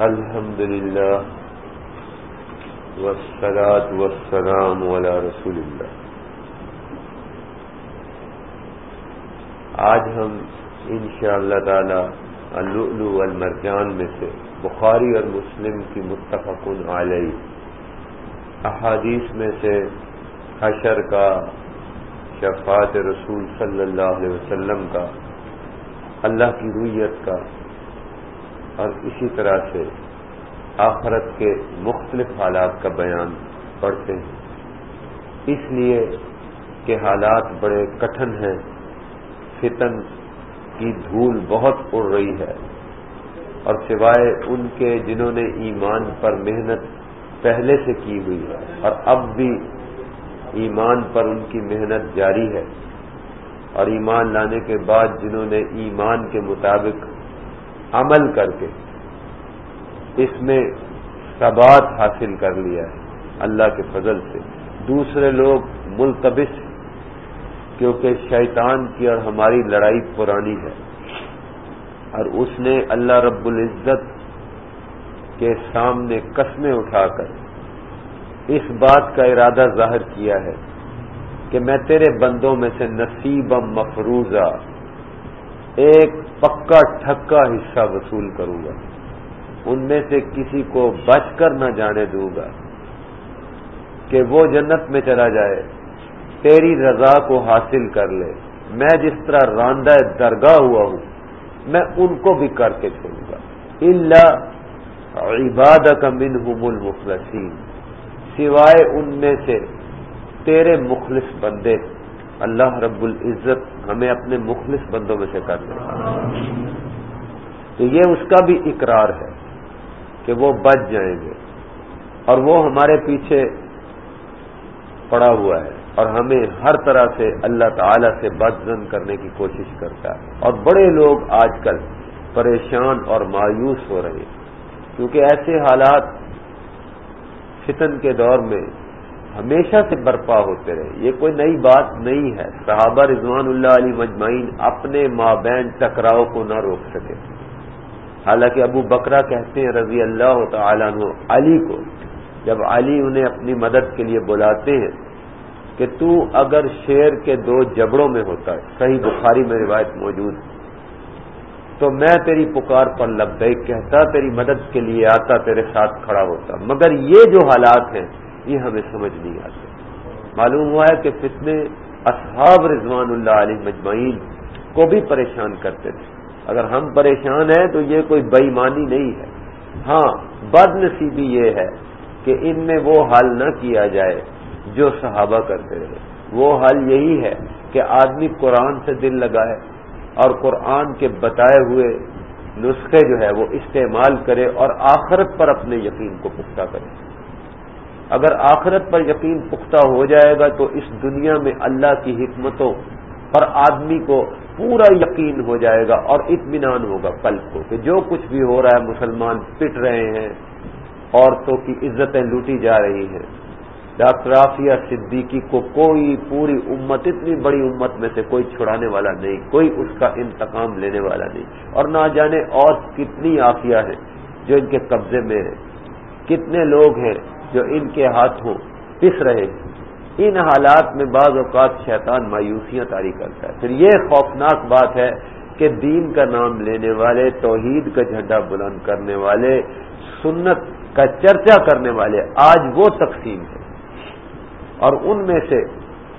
الحمد لله والصلاة والسلام على رسول اللہ آج ہم انشاءاللہ تعالی اللؤلؤ والمرجان میں سے بخاری اور مسلم کی متفق علیہ احادیث میں سے حشر کا شفاعت رسول صلی اللہ علیہ وسلم کا اللہ کی رویت کا اور اسی طرح سے آخرت کے مختلف حالات کا بیان پڑھتے ہیں۔ اس لیے کہ حالات بڑے کٹھن ہیں، فتن کی دھول بہت اڑ رہی ہے۔ اور سوائے ان کے جنہوں نے ایمان پر محنت پہلے سے کی ہوئی ہے، اور اب بھی ایمان پر ان کی محنت جاری ہے۔ اور ایمان لانے کے بعد جنہوں نے ایمان کے مطابق عمل کر کے اس میں ثبات حاصل کر لیا ہے اللہ کے فضل سے۔ دوسرے لوگ ملتبس کیونکہ شیطان کی اور ہماری لڑائی پرانی ہے۔ اور اس نے اللہ رب العزت کے سامنے قسمیں اٹھا کر اس بات کا ارادہ ظاہر کیا ہے کہ میں تیرے بندوں میں سے نصیب مفروضہ ایک پکا ٹھکا حصہ وصول کروں گا۔ ان میں سے کسی کو بچ کر نہ جانے دوں گا کہ وہ جنت میں چلا جائے، تیری رضا کو حاصل کر لے۔ میں جس طرح راندہ درگاہ ہوا ہوں، میں ان کو بھی کر کے چھوڑوں گا۔ اللہ عباد کا منہم المخلصین سوائے ان میں سے تیرے مخلص بندے۔ اللہ رب العزت ہمیں اپنے مخلص بندوں میں سے کر دے تو یہ اس کا بھی اقرار ہے کہ وہ بچ جائیں گے۔ اور وہ ہمارے پیچھے پڑا ہوا ہے۔ اور ہمیں ہر طرح سے اللہ تعالی سے بدزن کرنے کی کوشش کرتا ہے۔ اور بڑے لوگ آج کل پریشان اور مایوس ہو رہے ہیں۔ کیونکہ ایسے حالات فتن کے دور میں ہمیشہ سے برپا ہوتے رہے۔ یہ کوئی نئی بات نہیں ہے۔ صحابہ رضوان اللہ علی مجمعین اپنے مابین ٹکراؤ کو نہ روک سکے۔ حالانکہ ابو بکرا کہتے ہیں رضی اللہ تعالیٰ عنہ، علی کو، جب علی انہیں اپنی مدد کے لیے بلاتے ہیں کہ تو اگر شیر کے دو جبڑوں میں ہوتا ہے، صحیح بخاری میں روایت موجود تو میں تیری پکار پر لبیک، کہتا تیری مدد کے لیے آتا، تیرے ساتھ کھڑا ہوتا۔ مگر یہ جو حالات ہیں یہ ہمیں سمجھ نہیں آتے۔ معلوم ہوا ہے کہ فتنے اصحاب رضوان اللہ علیہ مجمعین کو بھی پریشان کرتے تھے۔ اگر ہم پریشان ہیں تو یہ کوئی بےمانی نہیں ہے۔ ہاں بد نصیبی یہ ہے کہ ان میں وہ حل نہ کیا جائے جو صحابہ کرتے رہے۔ وہ حل یہی ہے کہ آدمی قرآن سے دل لگائے اور قرآن کے بتائے ہوئے نسخے جو ہے وہ استعمال کرے اور آخرت پر اپنے یقین کو پختہ کرے۔ اگر آخرت پر یقین پختہ ہو جائے گا تو اس دنیا میں اللہ کی حکمتوں پر آدمی کو پورا یقین ہو جائے گا اور اطمینان ہوگا قلب کو کہ جو کچھ بھی ہو رہا ہے، مسلمان پٹ رہے ہیں، عورتوں کی عزتیں لوٹی جا رہی ہیں۔ ڈاکٹر عافیہ صدیقی کو کوئی پوری امت، اتنی بڑی امت میں سے کوئی چھڑانے والا نہیں، کوئی اس کا انتقام لینے والا نہیں۔ اور نہ جانے اور کتنی عافیہ ہیں جو ان کے قبضے میں ہیں۔ کتنے لوگ ہیں جو ان کے ہاتھوں پس رہے۔ ہیں ان حالات میں بعض اوقات شیطان مایوسیاں تاری کرتا ہے۔ پھر یہ خوفناک بات ہے کہ دین کا نام لینے والے، توحید کا جھنڈا بلند کرنے والے، سنت کا چرچا کرنے والے، آج وہ تقسیم ہے اور ان میں سے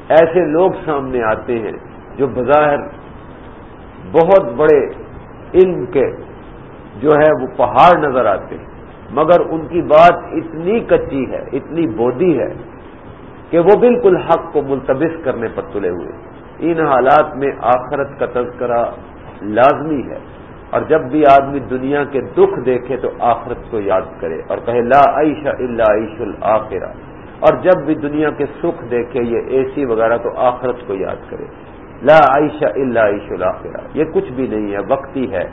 ایسے لوگ سامنے آتے ہیں جو بظاہر بہت بڑے علم کے جو ہے وہ پہاڑ نظر آتے ہیں۔ مگر ان کی بات اتنی کچی ہے، اتنی بودی ہے کہ وہ بالکل حق کو ملتبس کرنے پر تلے ہوئے۔ ان حالات میں آخرت کا تذکرہ لازمی ہے۔ اور جب بھی آدمی دنیا کے دکھ دیکھے تو آخرت کو یاد کرے اور کہے، لا عیش اللہ عیش الآخرہ اور جب بھی دنیا کے سکھ دیکھے یہ اے سی وغیرہ تو آخرت کو یاد کرے۔ لا عیش اللہ عیش الآخرہ یہ کچھ بھی نہیں ہے وقتی ہے۔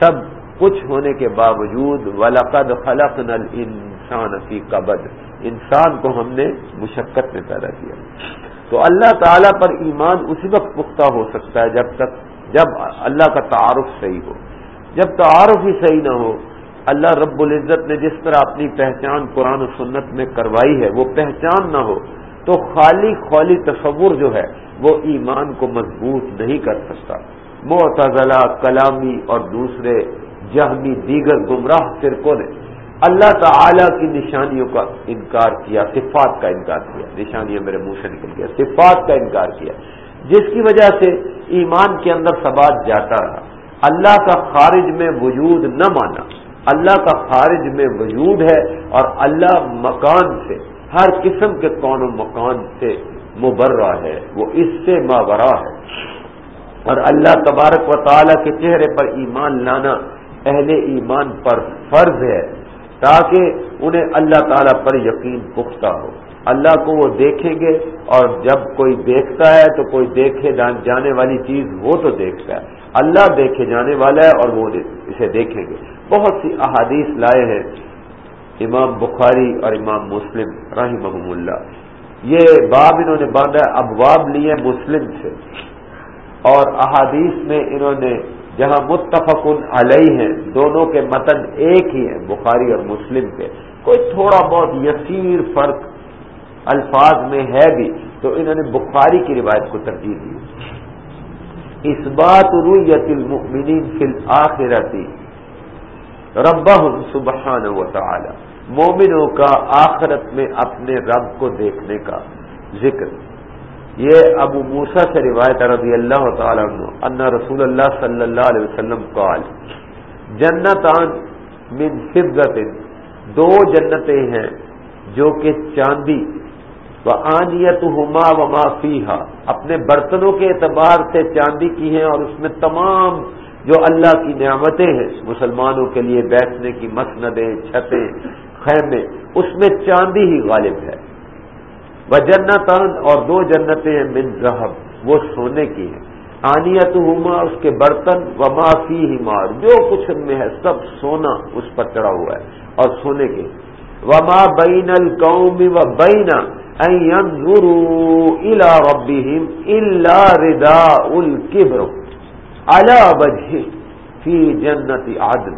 سب کچھ ہونے کے باوجود ولقد خلق نل انسان فی قبد۔ انسان کو ہم نے مشقت میں پیدا کیا۔ تو اللہ تعالی پر ایمان اسی وقت پختہ ہو سکتا ہے جب تک جب اللہ کا تعارف صحیح ہو۔ جب تعارف ہی صحیح نہ ہو، اللہ رب العزت نے جس طرح اپنی پہچان قرآن و سنت میں کروائی ہے، وہ پہچان نہ ہو، تو خالی خالی تصور جو ہے، وہ ایمان کو مضبوط نہیں کر سکتا۔ معتزلہ، کلامی اور دوسرے جہمی دیگر گمراہ فرقوں نے اللہ تعالی کی نشانیوں کا انکار کیا، صفات کا انکار کیا۔ نشانیاں میرے منہ سے نکل گیا، صفات کا انکار کیا۔ جس کی وجہ سے ایمان کے اندر سبات جاتا رہا۔ اللہ کا خارج میں وجود نہ مانا۔ اللہ کا خارج میں وجود ہے اور اللہ مکان سے، ہر قسم کے کون و مکان سے مبرہ ہے۔ وہ اس سے ماورا ہے۔ اور اللہ تبارک و تعالی کے چہرے پر ایمان لانا اہل ایمان پر فرض ہے تاکہ انہیں اللہ تعالی پر یقین پختہ ہو۔ اللہ کو وہ دیکھیں گے اور جب کوئی دیکھتا ہے تو کوئی دیکھے جانے والی چیز وہ تو دیکھتا ہے۔ اللہ دیکھے جانے والا ہے اور وہ اسے دیکھیں گے۔ بہت سی احادیث لائے ہیں امام بخاری اور امام مسلم رحم اللہ۔ یہ باب انہوں نے باندھا، ابواب لیے مسلم سے اور احادیث میں انہوں نے جہاں متفق علیہ ہیں، دونوں کے متن ایک ہی ہیں، بخاری اور مسلم کے۔ کوئی تھوڑا بہت یسیر فرق الفاظ میں ہے بھی، تو انہوں نے بخاری کی روایت کو ترجیح دی۔ اس بات رویت المؤمنین فی الآخرتی ربہ سبحان و تعالی مومنوں کا آخرت میں اپنے رب کو دیکھنے کا ذکر۔ یہ ابو موسا سے روایت رضی اللہ تعالیٰ عنہ، ان رسول اللہ صلی اللہ علیہ وسلم قال، جنتان من فضت دو جنتیں ہیں جو کہ چاندی، و آنیت ہما و معافی اپنے برتنوں کے اعتبار سے چاندی کی ہیں اور اس میں تمام جو اللہ کی نعمتیں ہیں، مسلمانوں کے لیے بیٹھنے کی مسندیں، چھتیں خیمے اس میں چاندی ہی غالب ہے۔ وہ جنتان اور دو جنتیں ہیں من رحب وہ سونے کی ہیں۔ آنیت ہما اس کے برتن و معافی ہی مار جو کچھ ان میں ہے، سب سونا اس پر چڑھا ہوا ہے اور سونے کے۔ وما بین القوم و بینا الى ربهم الا رداء الكبر۔ على وجه فی جنت عدن۔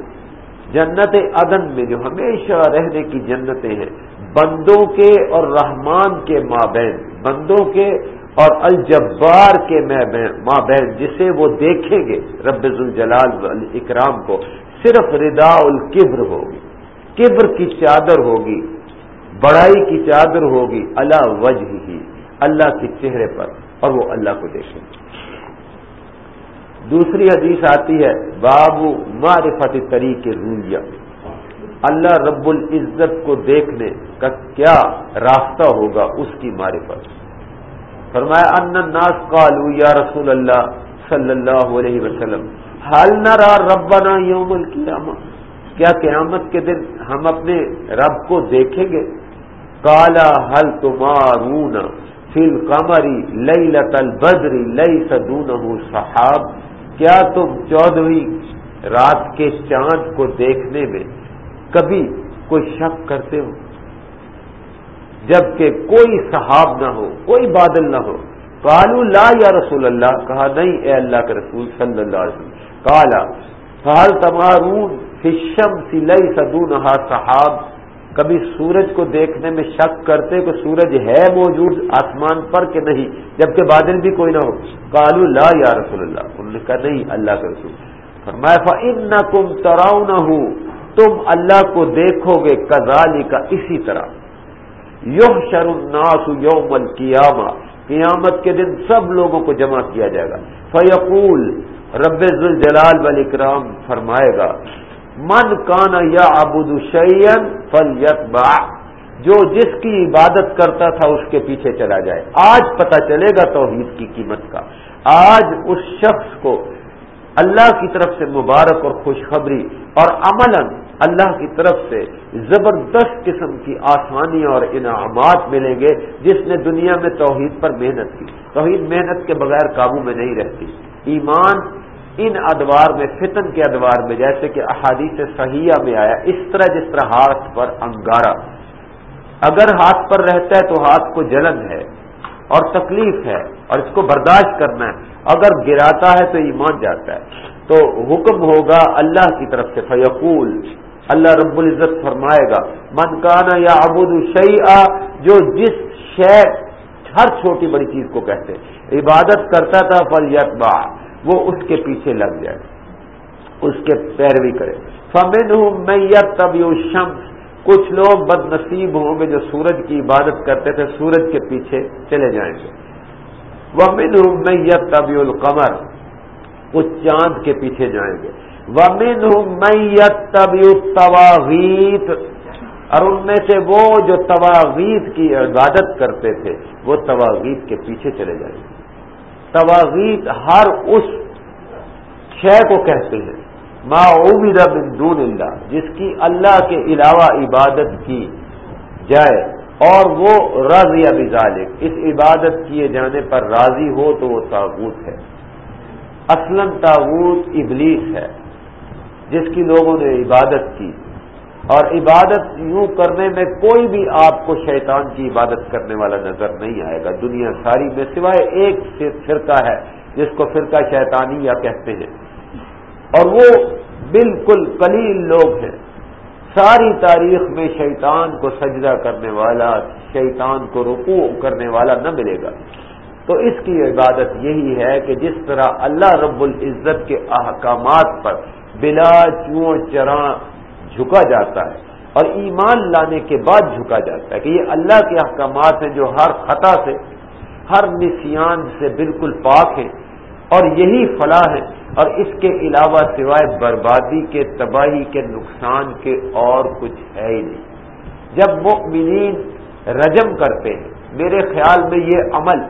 جنت عدن میں جو ہمیشہ رہنے کی جنتیں ہیں بندوں کے اور رحمان کے مابین، بندوں کے اور الجبار کے مابین جسے وہ دیکھیں گے رب الجلال اکرام کو۔ صرف ردا القبر ہوگی، کبر کی چادر ہوگی، بڑائی کی چادر ہوگی اللہ وجہ ہی اللہ کے چہرے پر، اور وہ اللہ کو دیکھیں گے۔ دوسری حدیث آتی ہے، بابو معرفت طریقے رویہ اللہ رب العزت کو دیکھنے کا کیا راستہ ہوگا اس کی معرفت فرمایا، ان الناس قالو یا رسول اللہ صلی اللہ علیہ وسلم حال نہ ربنا یوم القیامہ۔ کیا قیامت کے دن ہم اپنے رب کو دیکھیں گے؟ کالا حل تمارون فل قمری لئی لتل بدری لئی سدون صحاب۔ کیا تم چودہویں رات کے چاند کو دیکھنے میں کبھی کوئی شک کرتے ہو؟ جبکہ کوئی صحاب نہ ہو، کوئی بادل نہ ہو۔ کالو لا یا رسول اللہ۔ کہا، نہیں، اے اللہ کے رسول صلی اللہ علیہ وسلم۔ کالا فال تمارون فشم سلئی سدون صحاب۔ کبھی سورج کو دیکھنے میں شک کرتے کہ سورج ہے موجود آسمان پر کہ نہیں، جبکہ بادل بھی کوئی نہ ہو۔ کالو لا یا رسول اللہ۔ انہوں نے کہا، نہیں، اللہ کے رسول۔ فرمایا ان کم تراؤ نہ ہوں تم اللہ کو دیکھو گے کزالی کا اسی طرح۔ یوم شرناس یوم القیامہ۔ قیامت کے دن سب لوگوں کو جمع کیا جائے گا۔ فیقول، رب الجلال والاکرام فرمائے گا، من کانا یا ابود شعین فل جو جس کی عبادت کرتا تھا اس کے پیچھے چلا جائے۔ آج پتہ چلے گا توحید کی قیمت کا۔ آج اس شخص کو اللہ کی طرف سے مبارک اور خوشخبری اور عمل اللہ کی طرف سے زبردست قسم کی آسانی اور انعامات ملیں گے جس نے دنیا میں توحید پر محنت کی۔ توحید محنت کے بغیر قابو میں نہیں رہتی۔ ایمان ان ادوار میں، فتن کے ادوار میں، جیسے کہ احادیث صحیحہ میں آیا، اس طرح جس طرح ہاتھ پر انگارا اگر ہاتھ پر رہتا ہے تو ہاتھ کو جلن ہے۔ اور تکلیف ہے اور اس کو برداشت کرنا ہے۔ اگر گراتا ہے تو ایمان جاتا ہے۔ تو حکم ہوگا اللہ کی طرف سے، فیقول، اللہ رب العزت فرمائے گا، من کانا یا ابود شعی جو جس شہر ہر چھوٹی بڑی چیز کو کہتے عبادت کرتا تھا فل یتبا وہ اس کے پیچھے لگ جائے، اس کے پیروی کرے۔ فمن ہوں میں یب تب شمس کچھ لوگ بد نصیب ہوں گے جو سورج کی عبادت کرتے تھے، سورج کے پیچھے چلے جائیں گے۔ وہ من ہوں میں یب القمر کچھ چاند کے پیچھے جائیں گے۔ ومن میت طبی تواغیت اور ان میں سے وہ جو تواغیت کی عبادت کرتے تھے، وہ تواغیت کے پیچھے چلے جائیں گے۔ تواغیت ہر اس شے کو کہتے ہیں۔ ما عبد من دون اللہ، جس کی اللہ کے علاوہ عبادت کی جائے، اور وہ رض یا اس عبادت کیے جانے پر راضی ہو تو وہ تاغوت ہے۔ اصلاً تاغوت ابلیس ہے، جس کی لوگوں نے عبادت کی۔ اور عبادت یوں کرنے میں کوئی بھی آپ کو شیطان کی عبادت کرنے والا نظر نہیں آئے گا۔ دنیا ساری میں سوائے ایک فرقہ ہے، جس کو فرقہ شیطانی یا کہتے ہیں۔ اور وہ بالکل قلیل لوگ ہیں۔ ساری تاریخ میں شیطان کو سجدہ کرنے والا، شیطان کو رکوع کرنے والا نہ ملے گا۔ تو اس کی عبادت یہی ہے کہ جس طرح اللہ رب العزت کے احکامات پر بلا چو چراں جھکا جاتا ہے اور ایمان لانے کے بعد جھکا جاتا ہے کہ یہ اللہ کے احکامات ہیں جو ہر خطا سے، ہر نسیان سے بالکل پاک ہیں۔ اور یہی فلاح ہے۔ اور اس کے علاوہ سوائے بربادی کے، تباہی کے، نقصان کے اور کچھ ہے ہی نہیں۔ جب مؤمنین رجم کرتے ہیں، میرے خیال میں یہ عمل،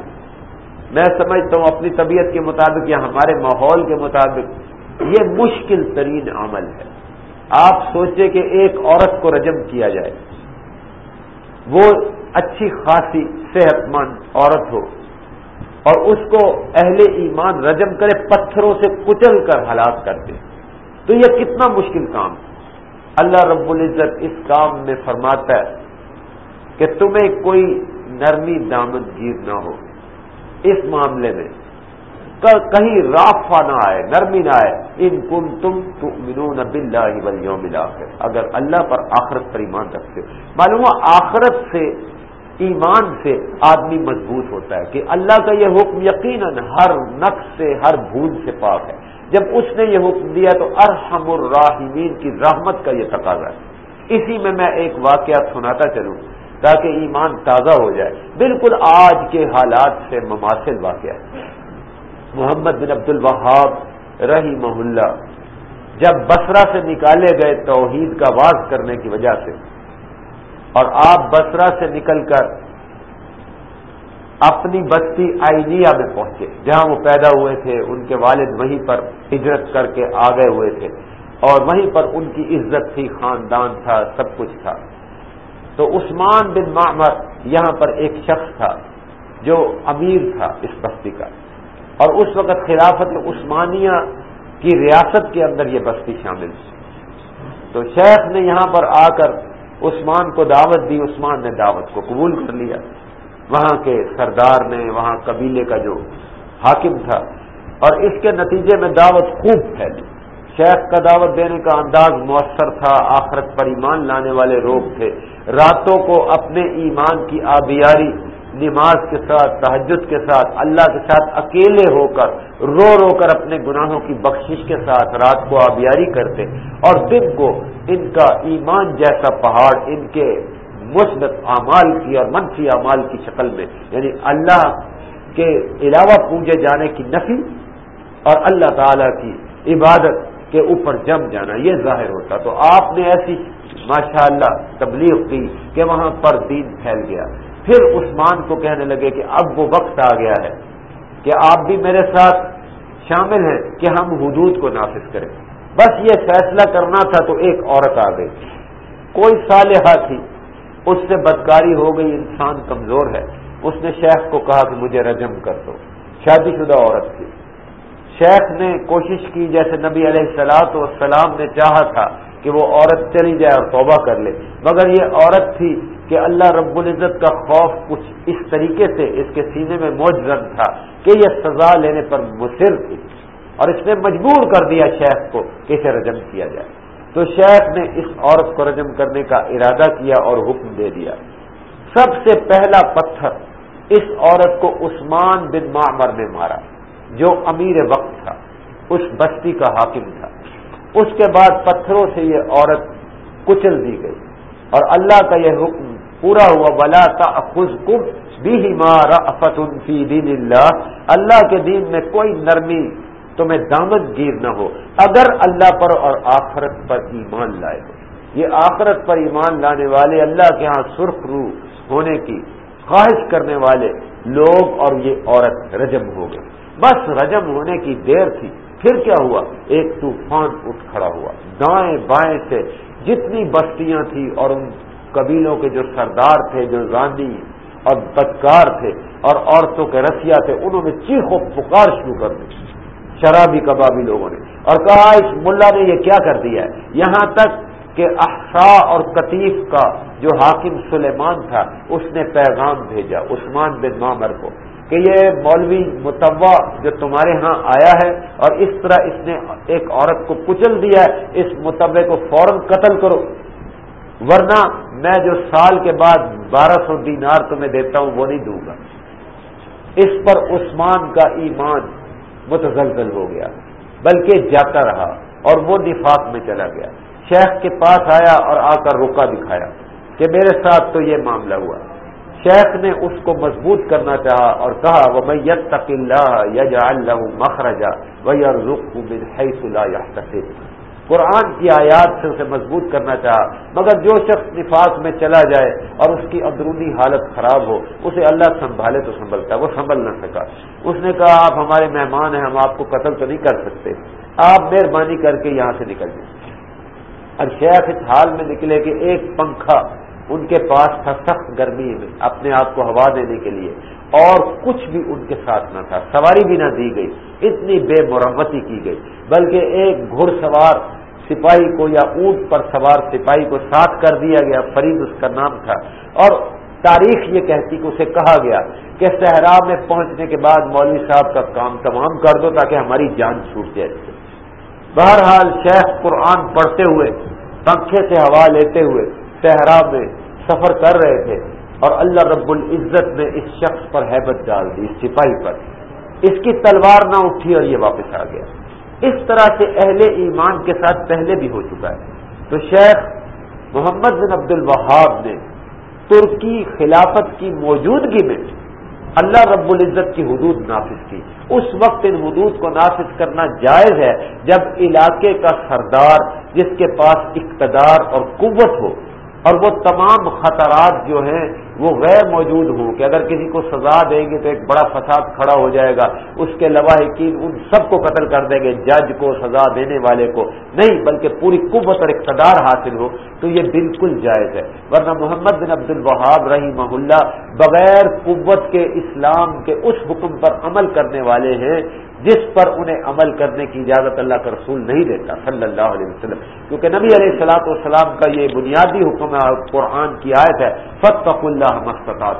میں سمجھتا ہوں اپنی طبیعت کے مطابق یا ہمارے ماحول کے مطابق، یہ مشکل ترین عمل ہے۔ آپ سوچیں کہ ایک عورت کو رجم کیا جائے، وہ اچھی خاصی صحت مند عورت ہو اور اس کو اہل ایمان رجم کرے، پتھروں سے کچل کر ہلاک کر دے۔ تو یہ کتنا مشکل کام۔ اللہ رب العزت اس کام میں فرماتا ہے کہ تمہیں کوئی نرمی دامد گیر نہ ہو۔ اس معاملے میں کہیں رافا نہ آئے، نرمی نہ آئے۔ ان کن تم تم بلّہ اگر اللہ پر آخرت پر ایمان رکھتے ہو۔ معلوم آخرت سے ایمان سے آدمی مضبوط ہوتا ہے کہ اللہ کا یہ حکم یقیناً ہر نقص سے، ہر بھول سے پاک ہے۔ جب اس نے یہ حکم دیا تو ارحم الراحمین کی رحمت کا یہ تقاضا ہے۔ اسی میں میں ایک واقعہ سناتا چلوں تاکہ ایمان تازہ ہو جائے۔ بالکل آج کے حالات سے مماثل واقعہ ہے۔ محمد بن عبد الوہاب رہی محلہ جب بسرا سے نکالے گئے توحید کا واز کرنے کی وجہ سے اور آپ بسرا سے نکل کر اپنی بستی آئینیا میں پہنچے، جہاں وہ پیدا ہوئے تھے، ان کے والد وہیں پر ہجرت کر کے آ گئے ہوئے تھے، اور وہیں پر ان کی عزت تھی، خاندان تھا، سب کچھ تھا۔ تو عثمان بن معمر یہاں پر ایک شخص تھا جو امیر تھا اس بستی کا۔ اور اس وقت خلافت عثمانیہ کی ریاست کے اندر یہ بستی شامل تھی۔ تو شیخ نے یہاں پر آ کر عثمان کو دعوت دی، عثمان نے دعوت کو قبول کر لیا۔ وہاں کے سردار نے، وہاں قبیلے کا جو حاکم تھا، اور اس کے نتیجے میں دعوت خوب پھیلی۔ شیخ کا دعوت دینے کا انداز مؤثر تھا، آخرت پر ایمان لانے والے لوگ تھے۔ راتوں کو اپنے ایمان کی آبیاری نماز کے ساتھ تحجد کے ساتھ، اللہ کے ساتھ اکیلے ہو کر، رو رو کر اپنے گناہوں کی بخشش کے ساتھ رات کو آبیاری کرتے اور دن کو ان کا ایمان جیسا پہاڑ، ان کے مثبت اعمال کی اور منفی اعمال کی شکل میں یعنی اللہ کے علاوہ پوجے جانے کی نفی اور اللہ تعالی کی عبادت کے اوپر جم جانا، یہ ظاہر ہوتا۔ تو آپ نے ایسی ماشاء اللہ تبلیغ کی کہ وہاں پر دین پھیل گیا۔ پھر عثمان کو کہنے لگے کہ اب وہ وقت آ گیا ہے کہ آپ بھی میرے ساتھ شامل ہیں کہ ہم حدود کو نافذ کریں۔ بس یہ فیصلہ کرنا تھا تو ایک عورت آ گئی۔ کوئی صالحہ تھی۔ اس سے بدکاری ہو گئی۔ انسان کمزور ہے۔ اس نے شیخ کو کہا کہ مجھے رجم کر دو۔ شادی شدہ عورت تھی۔ شیخ نے کوشش کی جیسے نبی علیہ السلاط والسلام نے چاہا تھا۔ کہ وہ عورت چلی جائے اور توبہ کر لے۔ مگر یہ عورت تھی کہ اللہ رب العزت کا خوف کچھ اس طریقے سے اس کے سینے میں موجود تھا کہ یہ سزا لینے پر مصر تھی اور اس نے مجبور کر دیا شیخ کو کہ اسے رجم کیا جائے۔ تو شیخ نے اس عورت کو رجم کرنے کا ارادہ کیا اور حکم دے دیا۔ سب سے پہلا پتھر اس عورت کو عثمان بن معمر نے مارا، جو امیر وقت تھا، اس بستی کا حاکم تھا۔ اس کے بعد پتھروں سے یہ عورت کچل دی گئی۔ اور اللہ کا یہ حکم پورا ہوا بلا خز کم بھی مارا فی دین اللہ اللہ کے دین میں کوئی نرمی، تمہیں دامد گیر نہ ہو۔ اگر اللہ پر اور آخرت پر ایمان لائے ہو۔ یہ آخرت پر ایمان لانے والے اللہ کے ہاں سرخ روح ہونے کی خواہش کرنے والے لوگ اور یہ عورت رجم ہو گئے۔ بس رجم ہونے کی دیر تھی۔ پھر کیا ہوا؟ ایک طوفان اٹھ کھڑا ہوا۔ دائیں بائیں سے جتنی بستیاں تھیں اور ان قبیلوں کے جو سردار تھے، جو زانی اور بدکار تھے اور عورتوں کے رسیا تھے، انہوں نے چیخ و پکار شروع کر دی۔ شرابی کبابی لوگوں نے اور کہا اس ملا نے یہ کیا کر دیا ہے؟ یہاں تک کہ احسا اور قطیف کا جو حاکم سلیمان تھا، اس نے پیغام بھیجا، عثمان بن مامر کو۔ کہ یہ مولوی متوا جو تمہارے ہاں آیا ہے اور اس طرح اس نے ایک عورت کو کچل دیا ہے، اس متبے کو فوراً قتل کرو۔ ورنہ میں جو سال کے بعد بارہ سو دینار تمہیں دیتا ہوں، وہ نہیں دوں گا۔ اس پر عثمان کا ایمان متزلزل ہو گیا، بلکہ جاتا رہا اور وہ نفاق میں چلا گیا۔ شیخ کے پاس آیا اور آ کر روکا دکھایا کہ میرے ساتھ تو یہ معاملہ ہوا۔ شیخ نے اس کو مضبوط کرنا چاہا اور کہا وہ میں یت تق اللہ یج اللہ مخرجا وہ رخ قرآن کی آیات سے اسے مضبوط کرنا چاہا، مگر جو شخص نفاذ میں چلا جائے اور اس کی اندرونی حالت خراب ہو، اسے اللہ سنبھالے تو سنبھلتا، وہ سنبھل نہ سکا۔ اس نے کہا، آپ ہمارے مہمان ہیں، ہم آپ کو قتل تو نہیں کر سکتے۔ آپ مہربانی کر کے یہاں سے نکل جائیں۔ اور شیخ اس حال میں نکلے کہ ایک پنکھا ان کے پاس تھا سخت گرمی میں، اپنے آپ کو ہوا دینے کے لیے۔ اور کچھ بھی ان کے ساتھ نہ تھا، سواری بھی نہ دی گئی، اتنی بے مرمتی کی گئی۔ بلکہ ایک گھڑ سوار سپاہی کو یا اونٹ پر سوار سپاہی کو ساتھ کر دیا گیا، فرید اس کا نام تھا۔ اور تاریخ یہ کہتی کہ اسے کہا گیا کہ صحرا میں پہنچنے کے بعد مولوی صاحب کا کام تمام کر دو تاکہ ہماری جان چھوٹ جائے۔ بہرحال شیخ قرآن پڑھتے ہوئے پنکھے سے ہوا لیتے ہوئے صحرا میں سفر کر رہے تھے اور اللہ رب العزت نے اس شخص پر حیبت ڈال دی، اس سپاہی پر۔ اس کی تلوار نہ اٹھی اور یہ واپس آ گیا۔ اس طرح سے اہل ایمان کے ساتھ پہلے بھی ہو چکا ہے۔ تو شیخ محمد بن عبد الوہاب نے ترکی خلافت کی موجودگی میں اللہ رب العزت کی حدود نافذ کی۔ اس وقت ان حدود کو نافذ کرنا جائز ہے جب علاقے کا سردار جس کے پاس اقتدار اور قوت ہو اور وہ تمام خطرات جو ہیں وہ غیر موجود ہوں کہ اگر کسی کو سزا دیں گے تو ایک بڑا فساد کھڑا ہو جائے گا، اس کے لواحقین ان سب کو قتل کر دیں گے، جج کو، سزا دینے والے کو۔ نہیں، بلکہ پوری قوت اور اقتدار حاصل ہو، تو یہ بالکل جائز ہے۔ ورنہ محمد بن عبد الوہاب رحی محلہ بغیر قوت کے اسلام کے اس حکم پر عمل کرنے والے ہیں جس پر انہیں عمل کرنے کی اجازت اللہ کا رسول نہیں دیتا، صلی اللہ علیہ وسلم۔ کیونکہ نبی علیہ السلاط والسلام کا یہ بنیادی حکم ہے قرآن کی آیت ہے فتح اللہ مستطاط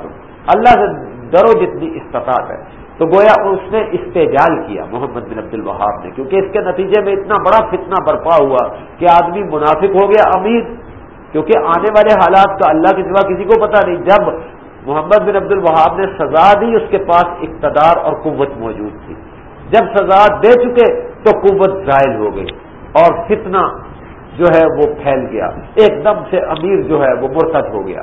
اللہ سے ڈرو جتنی استطاعت ہے۔ تو گویا اس نے استجال کیا محمد بن عبد الوہاب نے، کیونکہ اس کے نتیجے میں اتنا بڑا فتنہ برپا ہوا کہ آدمی منافق ہو گیا، امیر۔ کیونکہ آنے والے حالات کا اللہ کے سوا کسی کو پتا نہیں۔ جب محمد بن عبد الوہاب نے سزا دی، اس کے پاس اقتدار اور قوت موجود تھی۔ جب سزا دے چکے تو قوت ظاہر ہو گئی اور فتنہ جو ہے وہ پھیل گیا۔ ایک دم سے امیر جو ہے وہ مرتد ہو گیا۔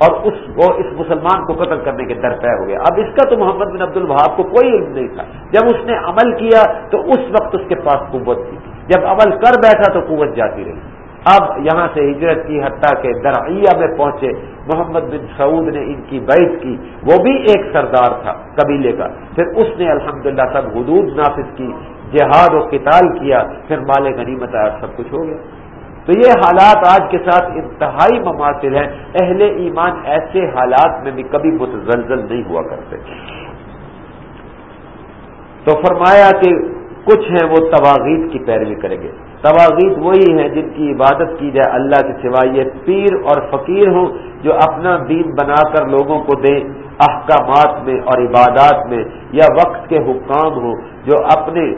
اور اس وہ اس مسلمان کو قتل کرنے کے در طے ہو گیا۔ اب اس کا تو محمد بن عبد الوہاب کو کوئی علم نہیں تھا۔ جب اس نے عمل کیا تو اس وقت اس کے پاس قوت تھی۔ جب عمل کر بیٹھا تو قوت جاتی رہی۔ اب یہاں سے ہجرت کی، حتیٰ کے درعیہ میں پہنچے۔ محمد بن سعود نے ان کی بیعت کی۔ وہ بھی ایک سردار تھا، قبیلے کا۔ پھر اس نے الحمدللہ سب حدود نافذ کی، جہاد و قتال کیا۔ پھر مال غنیمت آیا، سب کچھ ہو گیا۔ تو یہ حالات آج کے ساتھ انتہائی مماثل ہیں۔ اہل ایمان ایسے حالات میں بھی کبھی متزلزل نہیں ہوا کرتے۔ تو فرمایا کہ کچھ ہیں وہ تواغیت کی پیروی کریں گے۔ تواغیت وہی ہیں جن کی عبادت کی جائے۔ اللہ کے سوا یہ پیر اور فقیر ہوں جو اپنا دین بنا کر لوگوں کو دیں، احکامات میں اور عبادات میں، یا وقت کے حکام ہوں جو اپنے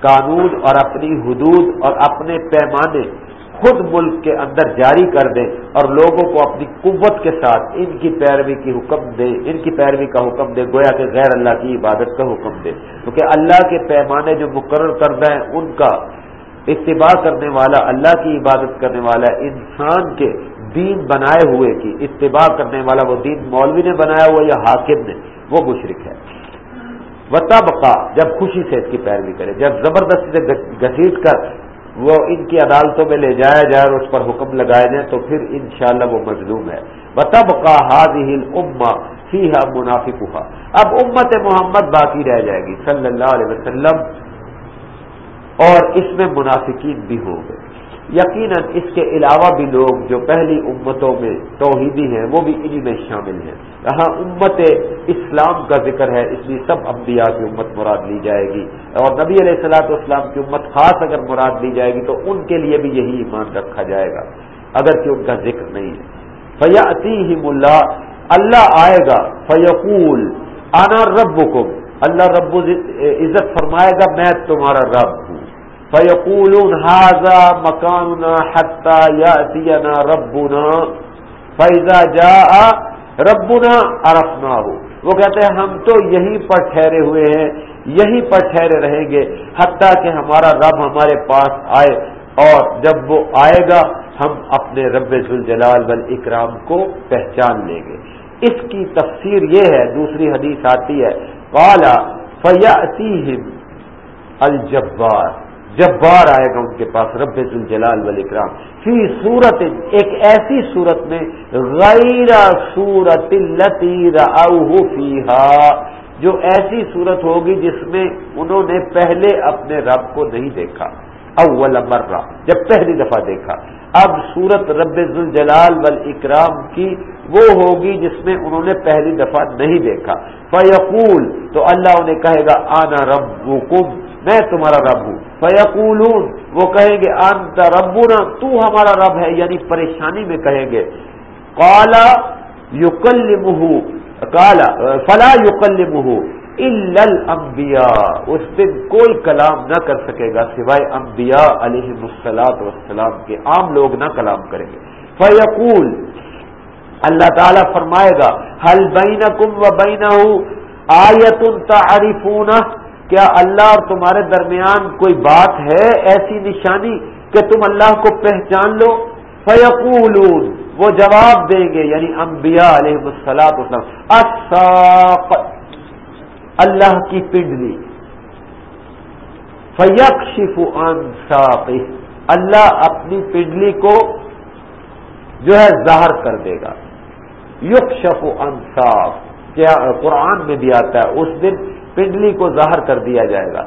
قانون اور اپنی حدود اور اپنے پیمانے خود ملک کے اندر جاری کر دیں اور لوگوں کو اپنی قوت کے ساتھ ان کی پیروی کی حکم دیں ان کی پیروی کا حکم دے، گویا کہ غیر اللہ کی عبادت کا حکم دے۔ کیونکہ اللہ کے پیمانے جو مقرر کردہ ہیں، ان کا اتباع کرنے والا، اللہ کی عبادت کرنے والا، انسان کے دین بنائے ہوئے کی اتباع کرنے والا، وہ دین مولوی نے بنایا ہوا یا حاکم نے، وہ مشرق ہے۔ وطبقہ جب خوشی سے اس کی پیروی کرے، جب زبردستی سے گھسیٹ کر وہ ان کی عدالتوں میں لے جایا جائے اور اس پر حکم لگائے جائیں تو پھر انشاءاللہ وہ مظلوم ہے۔ بتب کا ہاد ہل اما سی منافق اب امت محمد باقی رہ جائے گی، صلی اللہ علیہ وسلم اور اس میں منافقین بھی ہوں گے۔ یقیناً اس کے علاوہ بھی لوگ جو پہلی امتوں میں توحیدی ہیں، وہ بھی انہی میں شامل ہیں۔ یہاں امت اسلام کا ذکر ہے، اس لیے سب انبیاء کی امت مراد لی جائے گی۔ اور نبی علیہ السلاۃ والسلام کی امت خاص اگر مراد لی جائے گی تو ان کے لیے بھی یہی ایمان رکھا جائے گا۔ اگر کہ ان کا ذکر نہیں ہے۔ فیاتی ہی ملا اللہ آئے گا فیقول آنا رب اللہ رب عزت فرمائے گا، میں تمہارا رب ہوں فیقول ہاضا مکاننا حتہ یا ربنا فیضا جا ربنا ارفنا ہو وہ کہتے ہیں، ہم تو یہیں پر ٹھہرے ہوئے ہیں یہیں پر ٹھہرے رہیں گے، حتیٰ کہ ہمارا رب ہمارے پاس آئے اور جب وہ آئے گا، ہم اپنے رب ذوالجلال بل اکرام کو پہچان لیں گے۔ اس کی تفسیر یہ ہے، دوسری حدیث آتی ہے کالا فیاتیہم الجبار۔ جبار آئے گا ان کے پاس رب الجلال والاکرام، فی صورت، ایک ایسی صورت میں، غیر صورت فیہا، جو ایسی صورت ہوگی جس میں انہوں نے پہلے اپنے رب کو نہیں دیکھا، اول مرہ، جب پہلی دفعہ دیکھا۔ اب صورت رب الجلال والاکرام کی وہ ہوگی جس میں انہوں نے پہلی دفعہ نہیں دیکھا۔ فیقول، تو اللہ انہیں کہے گا، آنا رب میں تمہارا رب ہوں۔ فیقول وہ کہیں گے، انت ربنا، تو ہمارا رب ہے یعنی پریشانی میں کہیں گے۔ کالا یوکل کالا فلا یوکل الانبیاء، اس دن کوئی کلام نہ کر سکے گا سوائے انبیاء علیہ مسلاط وسلام کے۔ عام لوگ نہ کلام کریں گے۔ فیقول، اللہ تعالی فرمائے گا حل بینکم و بینہ آیت تعریفون کیا اللہ اور تمہارے درمیان کوئی بات ہے ایسی نشانی کہ تم اللہ کو پہچان لو؟ فیقول وہ جواب دیں گے یعنی انبیاء علیہ السلاط اسلام اللہ کی پنڈلی۔ فیق شف اللہ اپنی پنڈلی کو جو ہے ظاہر کر دے گا۔ یق شف انصاف کیا قرآن میں بھی آتا ہے، اس دن پنڈلی کو ظاہر کر دیا جائے گا۔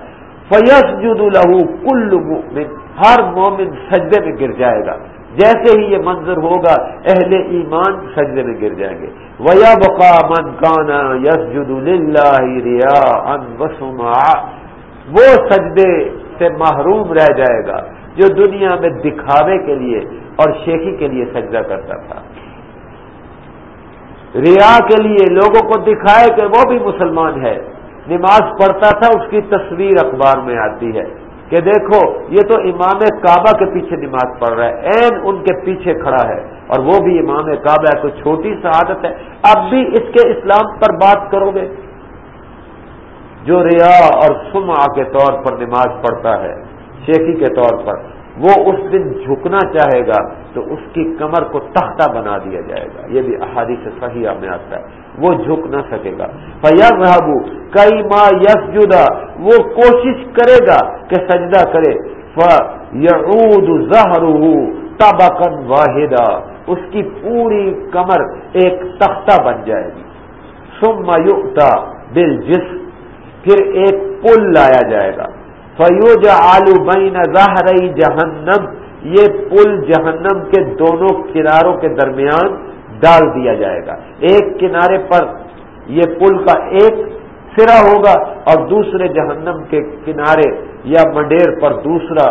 فیس جد الہو کل مومن ہر مومن سجدے میں گر جائے گا۔ جیسے ہی یہ منظر ہوگا، اہل ایمان سجدے میں گر جائیں گے۔ ویا بقا من کانا یس جد اللہ ریا ان وہ سجدے سے محروم رہ جائے گا جو دنیا میں دکھاوے کے لیے اور شیخی کے لیے سجدہ کرتا تھا۔ ریا کے لیے لوگوں کو دکھائے کہ وہ بھی مسلمان ہے۔ نماز پڑھتا تھا، اس کی تصویر اخبار میں آتی ہے کہ دیکھو، یہ تو امام کعبہ کے پیچھے نماز پڑھ رہا ہے این ان کے پیچھے کھڑا ہے، اور وہ بھی امام کعبہ ہے تو چھوٹی سعادت ہے۔ اب بھی اس کے اسلام پر بات کرو گے۔ جو ریا اور سما کے طور پر نماز پڑھتا ہے، شیخی کے طور پر وہ اس دن جھکنا چاہے گا تو اس کی کمر کو تختہ بنا دیا جائے گا۔ یہ بھی احادیث صحیح میں آتا ہے۔ وہ جھک نہ سکے گا۔ فیض رحبو کئی ماں یس جدا وہ کوشش کرے گا کہ سجدہ کرے۔ یعود زہر تبکن واحدہ اس کی پوری کمر ایک تختہ بن جائے گی۔ سم یوتا دل جس پھر ایک پل لایا جائے گا۔ فیوج آلو بین ظاہر جہنم، یہ پل جہنم کے دونوں کناروں کے درمیان ڈال دیا جائے گا۔ ایک کنارے پر یہ پل کا ایک سرا ہوگا اور دوسرے جہنم کے کنارے یا منڈیر پر دوسرا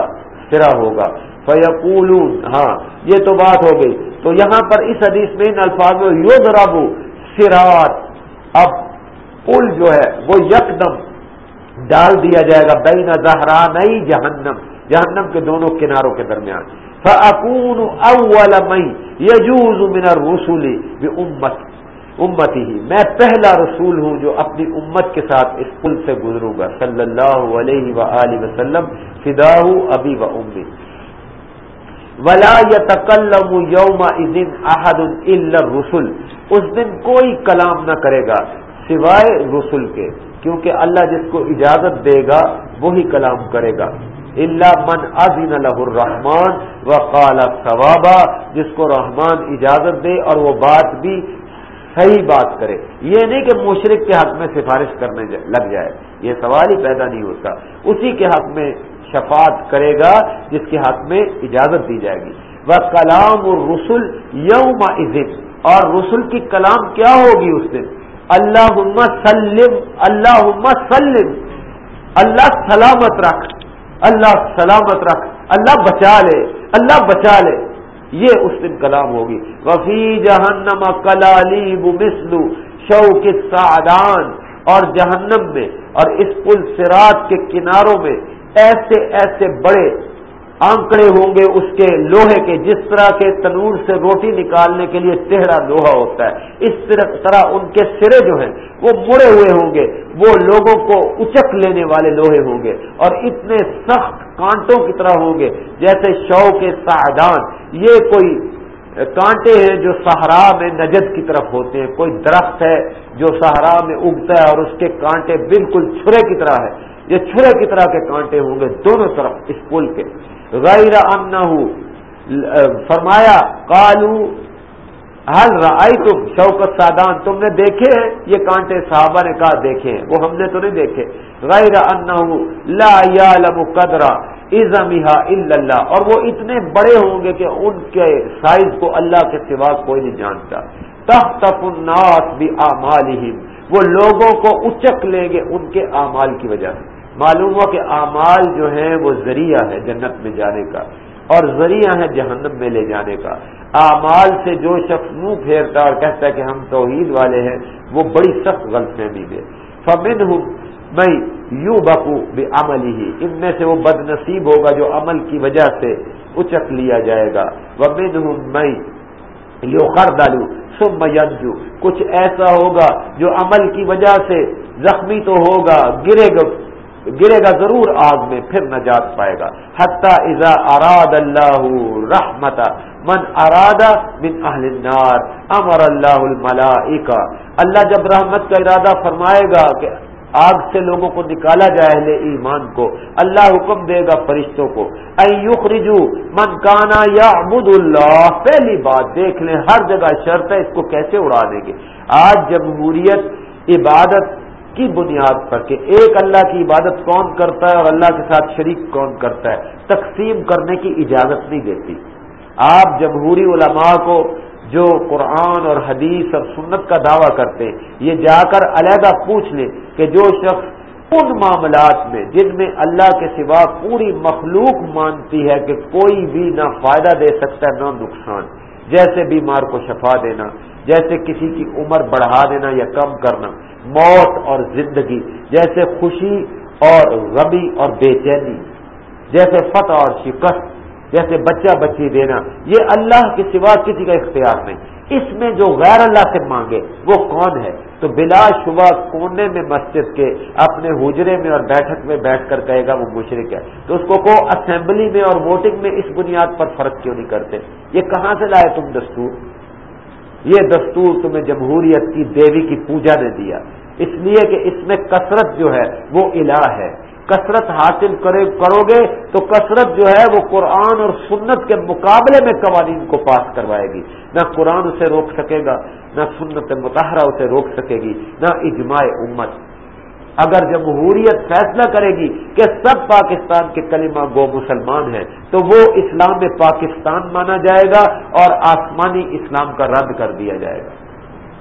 سرا ہوگا۔ فیقول ہاں یہ تو بات ہو گئی۔ تو یہاں پر اس حدیث میں ان الفاظ میں یوگ رابو سرات۔ اب پل جو ہے وہ یکدم ڈال دیا جائے گا، بین زہرا نئی جہنم جہنم کے دونوں کناروں کے درمیان۔ فکون اول مئی یجوز من الرسول امت امتی ہی میں پہلا رسول ہوں جو اپنی امت کے ساتھ اس پل سے گزروں گا۔ صلی اللہ علیہ و وسلم فدا ابی و امی۔ ولا یتکلم یوم دن احد الا رسول اس دن کوئی کلام نہ کرے گا سوائے رسول کے۔ کیونکہ اللہ جس کو اجازت دے گا، وہی کلام کرے گا۔ اللہ من ازین الح الرحمان و قال ثوابا۔ جس کو رحمان اجازت دے اور وہ بات بھی صحیح بات کرے۔ یہ نہیں کہ مشرق کے حق میں سفارش کرنے لگ جائے۔ یہ سوال ہی پیدا نہیں ہوتا اسی کے حق میں شفاعت کرے گا، جس کے حق میں اجازت دی جائے گی۔ وہ کلام اور رسول یوم اور رسول کی کلام کیا ہوگی اس دن؟ اللہ سلم اللہ سلم۔ اللہ سلامت رکھ، اللہ سلامت رکھ، اللہ بچا لے، اللہ بچا لے۔ یہ اس دن کلام ہوگی۔ وفی جہنم کلالی مسلو شوق سعدان اور جہنم میں اور اس پل سرات کے کناروں میں ایسے ایسے بڑے آنکڑے ہوں گے اس کے لوہے کے، جس طرح کے تنور سے روٹی نکالنے کے لیے تہرا لوہا ہوتا ہے۔ اس طرح ان کے سرے جو ہیں، وہ مڑے ہوئے ہوں گے۔ وہ لوگوں کو اچک لینے والے لوہے ہوں گے۔ اور اتنے سخت کانٹوں کی طرح ہوں گے، جیسے شو کے ساہدان یہ کوئی کانٹے ہیں جو صحرا میں نجد کی طرف ہوتے ہیں۔ کوئی درخت ہے جو صحرا میں اگتا ہے اور اس کے کانٹے بالکل چھرے کی طرح ہے یہ چھرے کی طرح کے کانٹے ہوں گے دونوں طرف اس پل کے۔ غیر فرمایا کالو حل رائے تم شوکت سادان، تم نے دیکھے ہیں، یہ کانٹے صحابہ نے کہا دیکھے ہیں، وہ ہم نے تو نہیں دیکھے۔ غیر لا یعلم قدرا ازمہ الا اور وہ اتنے بڑے ہوں گے کہ ان کے سائز کو اللہ کے سوا کوئی نہیں جانتا۔ تخت الناس بھی وہ لوگوں کو اچک لیں گے ان کے اعمال کی وجہ سے۔ معلوم ہوا کہ اعمال جو ہیں وہ ذریعہ ہے جنت میں جانے کا اور ذریعہ ہے جہنم میں لے جانے کا۔ اعمال سے جو شخص منہ پھیرتا اور کہتا ہے کہ ہم توحید والے ہیں، وہ بڑی سخت غلط فہمی دے فمن ہوں میں۔ یوں بکو بے عمل ہی ان میں سے وہ بد نصیب ہوگا جو عمل کی وجہ سے اچک لیا جائے گا۔ وہ من ہوں میں یو خر ڈالو سم کچھ ایسا ہوگا جو عمل کی وجہ سے زخمی تو ہوگا، گرے گا۔ گرے گا ضرور آگ میں، پھر نجات پائے گا۔ حتیٰ ازا اراد اللہ رحمت من ارادہ من اہل النار، امر اللہ الملائکہ۔ اللہ جب رحمت کا ارادہ فرمائے گا کہ آگ سے لوگوں کو نکالا جائے اہل ایمان کو، اللہ حکم دے گا فرشتوں کو ایخرجو من کانا یا اللہ پہلی بات، دیکھ لیں، ہر جگہ شرط ہے اس کو کیسے اڑا دیں گے۔ آج جمہوریت، عبادت کی بنیاد پر کہ ایک اللہ کی عبادت کون کرتا ہے اور اللہ کے ساتھ شریک کون کرتا ہے، تقسیم کرنے کی اجازت نہیں دیتی۔ آپ جمہوری علماء کو جو قرآن اور حدیث اور سنت کا دعویٰ کرتے ہیں یہ جا کر علیحدہ پوچھ لیں کہ جو شخص ان معاملات میں، جن میں اللہ کے سوا پوری مخلوق مانتی ہے کہ کوئی بھی نہ فائدہ دے سکتا ہے، نہ نقصان۔ جیسے بیمار کو شفا دینا، جیسے کسی کی عمر بڑھا دینا یا کم کرنا۔ موت اور زندگی، جیسے خوشی اور غمی اور بے چینی، جیسے فتح اور شکست، جیسے بچہ بچی دینا، یہ اللہ کے سوا کسی کا اختیار نہیں۔ اس میں جو غیر اللہ سے مانگے، وہ کون ہے؟ تو بلا شبہ کونے میں مسجد کے، اپنے حجرے میں اور بیٹھک میں بیٹھ کر کہے گا وہ مشرق ہے۔ تو اس کو کو اسمبلی میں اور ووٹنگ میں اس بنیاد پر فرق کیوں نہیں کرتے؟ یہ کہاں سے لائے تم دستور؟ یہ دستور تمہیں جمہوریت کی دیوی کی پوجا نے دیا۔ اس لیے کہ اس میں کثرت جو ہے وہ الہ ہے۔ کثرت حاصل کرو گے تو کثرت جو ہے وہ قرآن اور سنت کے مقابلے میں قوانین کو پاس کروائے گی۔ نہ قرآن اسے روک سکے گا، نہ سنت متحرہ اسے روک سکے گی، نہ اجماع امت۔ اگر جمہوریت فیصلہ کرے گی کہ سب پاکستان کے کلمہ گو مسلمان ہیں، تو وہ اسلام پاکستان مانا جائے گا اور آسمانی اسلام کا رد کر دیا جائے گا۔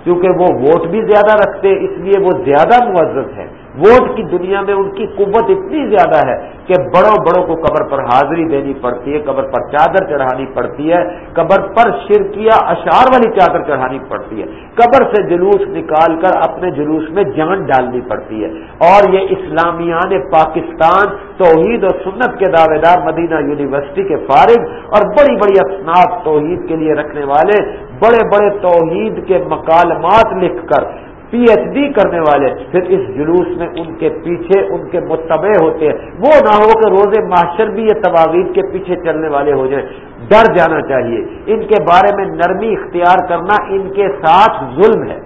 کیونکہ وہ ووٹ بھی زیادہ رکھتے، اس لیے وہ زیادہ معزز ہیں۔ ووٹ کی دنیا میں ان کی قوت اتنی زیادہ ہے کہ بڑوں بڑوں کو قبر پر حاضری دینی پڑتی ہے، قبر پر چادر چڑھانی پڑتی ہے، قبر پر شرکیہ اشار والی چادر چڑھانی پڑتی ہے۔ قبر سے جلوس نکال کر اپنے جلوس میں جان ڈالنی پڑتی ہے۔ اور یہ اسلامیان پاکستان، توحید اور سنت کے دعوے دار مدینہ یونیورسٹی کے فارغ اور بڑی بڑی افناف توحید کے لیے رکھنے والے بڑے بڑے توحید کے مکالمات لکھ کر پی ایچ ڈی کرنے والے، پھر اس جلوس میں ان کے پیچھے ان کے متبع ہوتے ہیں۔ وہ نہ ہو کہ روز معاشر بھی یہ تواویز کے پیچھے چلنے والے ہو جائیں۔ ڈر جانا چاہیے۔ ان کے بارے میں نرمی اختیار کرنا ان کے ساتھ ظلم ہے۔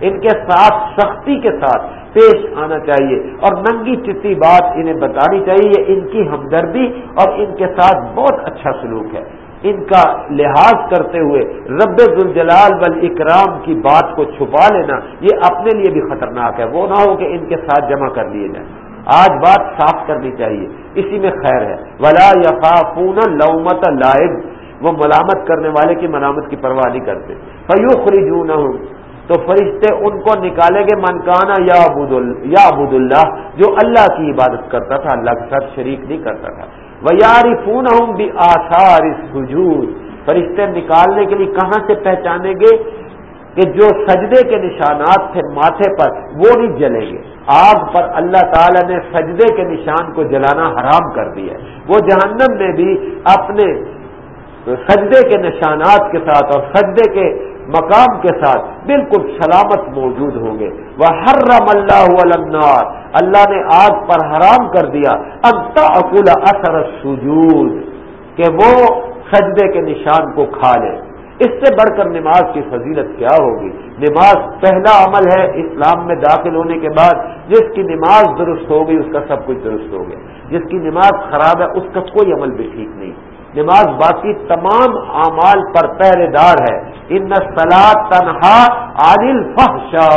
ان کے ساتھ سختی کے ساتھ پیش آنا چاہیے۔ اور ننگی چٹی بات انہیں بتانی چاہیے۔ ان کی ہمدردی اور ان کے ساتھ بہت اچھا سلوک ہے۔ ان کا لحاظ کرتے ہوئے رب الجلال بل اکرام کی بات کو چھپا لینا، یہ اپنے لیے بھی خطرناک ہے۔ وہ نہ ہو کہ ان کے ساتھ جمع کر لیے جائیں۔ آج بات صاف کرنی چاہیے۔ اسی میں خیر ہے۔ ولا یقافون لومت لائب۔ وہ ملامت کرنے والے کی ملامت کی پرواہ نہیں کرتے۔ فیو خریجو نہ تو فرشتے ان کو نکالیں گے منکانہ یا ابود اللہ جو اللہ کی عبادت کرتا تھا، اللہ کے ساتھ شریک نہیں کرتا تھا۔ وہ یاری فون ہوں بھی آسار فرشتے نکالنے کے لیے کہاں سے پہچانیں گے؟ کہ جو سجدے کے نشانات تھے ماتھے پر، وہ نہیں جلیں گے۔ آگ پر اللہ تعالی نے سجدے کے نشان کو جلانا حرام کر دیا وہ جہنم میں بھی اپنے سجدے کے نشانات کے ساتھ اور سجدے کے مقام کے ساتھ بالکل سلامت موجود ہوں گے۔ وہ ہر رم اللہ اللہ نے آگ پر حرام کر دیا۔ اقول اثر سجود کہ وہ سجدے کے نشان کو کھا لے۔ اس سے بڑھ کر نماز کی فضیلت کیا ہوگی؟ نماز پہلا عمل ہے اسلام میں داخل ہونے کے بعد۔ جس کی نماز درست ہوگی، اس کا سب کچھ درست ہو گیا۔ جس کی نماز خراب ہے، اس کا کوئی عمل بھی ٹھیک نہیں۔ نماز باقی تمام اعمال پر پہرے دار ہے۔ ان سلاد تنہا عادل فحشا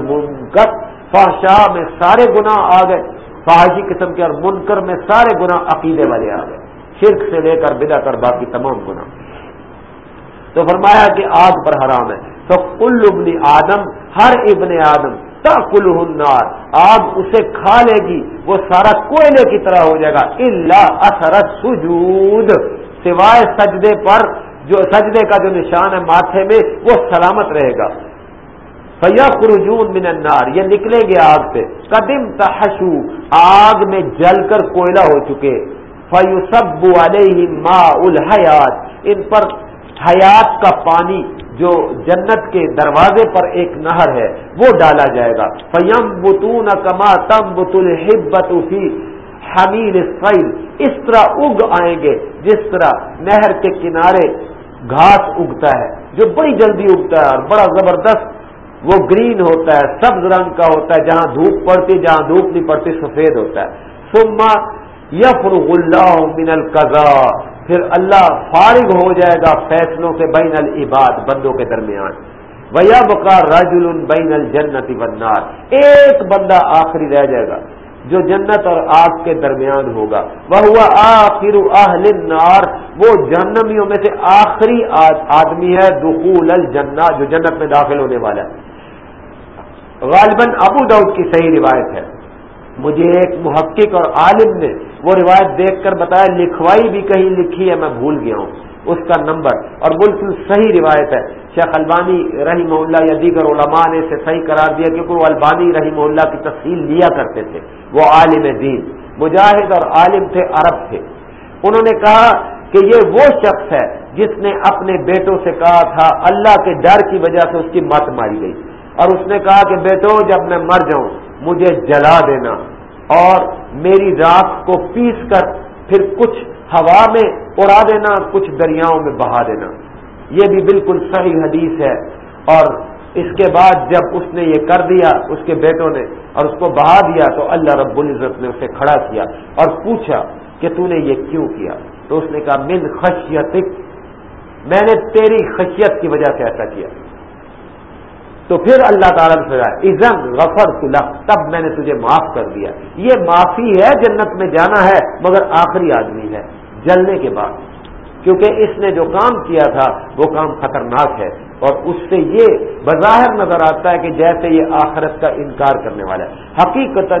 منکر فحشا میں سارے گنا آ گئے۔ فحاشی قسم کے اور منکر میں سارے گنا عقیدے والے آ گئے۔ شرک سے لے کر بدا کر باقی تمام گنا تو فرمایا کہ آگ پر حرام ہے۔ تو کل ابن آدم، ہر ابن آدم کل النار۔ آگ اسے کھا لے گی، وہ سارا کوئلے کی طرح ہو جائے گا۔ اللہ اثرت سجود سوائے سجدے پر جو سجدے کا جو نشان ہے ماتھے میں، وہ سلامت رہے گا۔ فیا خرجون من النار۔ یہ نکلیں گے آگ سے۔ قدیم تحشو۔ آگ میں جل کر کوئلہ ہو چکے۔ فیوسب علیہ ما الحیات۔ ان پر حیات کا پانی جو جنت کے دروازے پر ایک نہر ہے، وہ ڈالا جائے گا۔ فیم بتون کما تم بتل ہبت حمیل فیل اس طرح اگ آئیں گے، جس طرح نہر کے کنارے گھاس اگتا ہے، جو بڑی جلدی اگتا ہے اور بڑا زبردست وہ گرین ہوتا ہے، سبز رنگ کا ہوتا ہے، جہاں دھوپ پڑتی، جہاں دھوپ نہیں پڑتی، سفید ہوتا ہے۔ سما یفر اللہ من القضا پھر اللہ فارغ ہو جائے گا فیصلوں سے بین العباد، بندوں کے درمیان۔ ویا بکار راجل بین الجنت بنار ایک بندہ آخری رہ جائے گا جو جنت اور آگ کے درمیان ہوگا۔ وہ ہوا آخر اہل النار۔ وہ جہنمیوں میں سے آخری آدمی ہے، دخول الجنہ، جو جنت میں داخل ہونے والا ہے۔ غالباً ابو دعود کی صحیح روایت ہے۔ مجھے ایک محقق اور عالم نے وہ روایت دیکھ کر بتایا، لکھوائی بھی کہیں لکھی ہے، میں بھول گیا ہوں۔ اس کا نمبر اور بالکل صحیح روایت ہے۔ شیخ البانی رحیم اللہ یا دیگر علماء نے اسے صحیح قرار دیا کیونکہ وہ البانی رحیم اللہ کی تفصیل لیا کرتے تھے۔ وہ عالم دین، مجاہد اور عالم تھے، عرب تھے۔ انہوں نے کہا کہ یہ وہ شخص ہے جس نے اپنے بیٹوں سے کہا تھا، اللہ کے ڈر کی وجہ سے اس کی مت ماری گئی۔ اور اس نے کہا کہ بیٹو، جب میں مر جاؤں مجھے جلا دینا اور میری راک کو پیس کر پھر کچھ ہوا میں اڑا دینا، کچھ دریاؤں میں بہا دینا۔ یہ بھی بالکل صحیح حدیث ہے۔ اور اس کے بعد جب اس نے یہ کر دیا، اس کے بیٹوں نے اور اس کو بہا دیا، تو اللہ رب العزت نے اسے کھڑا کیا اور پوچھا کہ تو نے یہ کیوں کیا؟ تو اس نے کہا، من خشیتک میں نے تیری خشیت کی وجہ سے ایسا کیا۔ تو پھر اللہ تعالیٰ نے عزم غفر تلق تب میں نے تجھے معاف کر دیا۔ یہ معافی ہے جنت میں جانا ہے، مگر آخری آدمی ہے، جلنے کے بعد۔ کیونکہ اس نے جو کام کیا تھا، وہ کام خطرناک ہے۔ اور اس سے یہ بظاہر نظر آتا ہے کہ جیسے یہ آخرت کا انکار کرنے والا ہے۔ حقیقت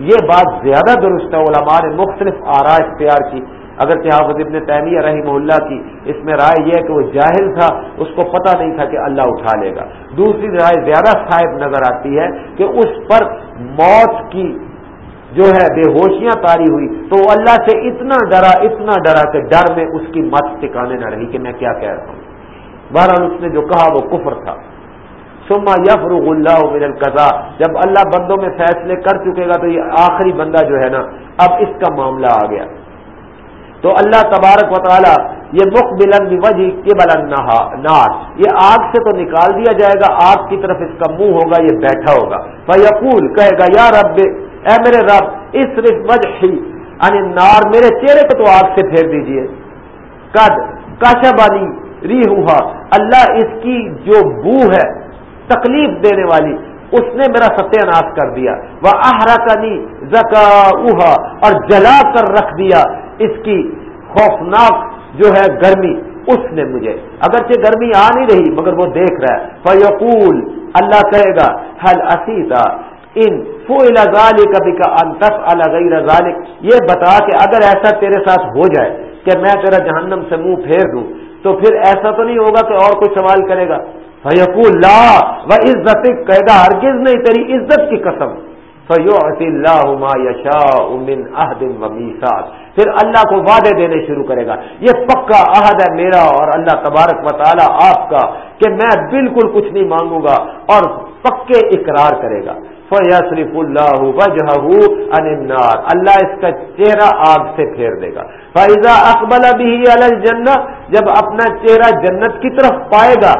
یہ بات زیادہ درست ہے، علماء نے مختلف آرا اختیار کی۔ اگر حافظ ابن تیمیہ رحمہ اللہ کی اس میں رائے یہ ہے کہ وہ جاہل تھا، اس کو پتہ نہیں تھا کہ اللہ اٹھا لے گا۔ دوسری رائے زیادہ صاحب نظر آتی ہے کہ اس پر موت کی جو ہے بے ہوشیاں تاری ہوئی، تو وہ اللہ سے اتنا ڈرا اتنا ڈرا کہ ڈر میں اس کی مت ٹکانے نہ رہی کہ میں کیا کہہ رہا ہوں۔ بہرحال اس نے جو کہا وہ کفر تھا۔ سما یفرغ اللہ من القضا جب اللہ بندوں میں فیصلے کر چکے گا تو یہ آخری بندہ جو ہے نا، اب اس کا معاملہ آ گیا۔ تو اللہ تبارک و تعالی یہ مخ بلند وجہ کے بلند نار، یہ آگ سے تو نکال دیا جائے گا، آگ کی طرف اس کا منہ ہوگا، یہ بیٹھا ہوگا۔ فیقول، کہے گا، یا رب، اے میرے رب اس رف وجہ یعنی نار میرے چہرے کو تو آگ سے پھیر دیجیے۔ قد کاشبانی ری ہوا اللہ اس کی جو بو ہے، تکلیف دینے والی، اس نے میرا ستیہ ناش کر دیا۔ وہ آہرا کنی زکا اور جلا کر رکھ دیا۔ اس کی خوفناک جو ہے گرمی، اس نے مجھے۔ اگرچہ گرمی آ نہیں رہی، مگر وہ دیکھ رہا ہے۔ فیقول اللہ کہے گا حل اسیتا ان فو کبھی کا انتف الغیر یہ بتا کہ اگر ایسا تیرے ساتھ ہو جائے کہ میں تیرا جہنم سے منہ پھیر دوں، تو پھر ایسا تو نہیں ہوگا کہ اور کوئی سوال کرے گا۔ فیقو لا و عزت قیدا ہرگز نہیں، تیری عزت کی قسم۔ فیوتی اللہ یشا امن عہد میسات پھر اللہ کو وعدے دینے شروع کرے گا۔ یہ پکا عہد ہے میرا اور اللہ تبارک و تعالی آپ کا کہ میں بالکل کچھ نہیں مانگوں گا اور پکے اقرار کرے گا۔ فیصرف اللہ وجہ انار اللہ اس کا چہرہ آگ سے پھیر دے گا۔ فائزہ اکبل ابھی الجنت جب اپنا چہرہ جنت کی طرف پائے گا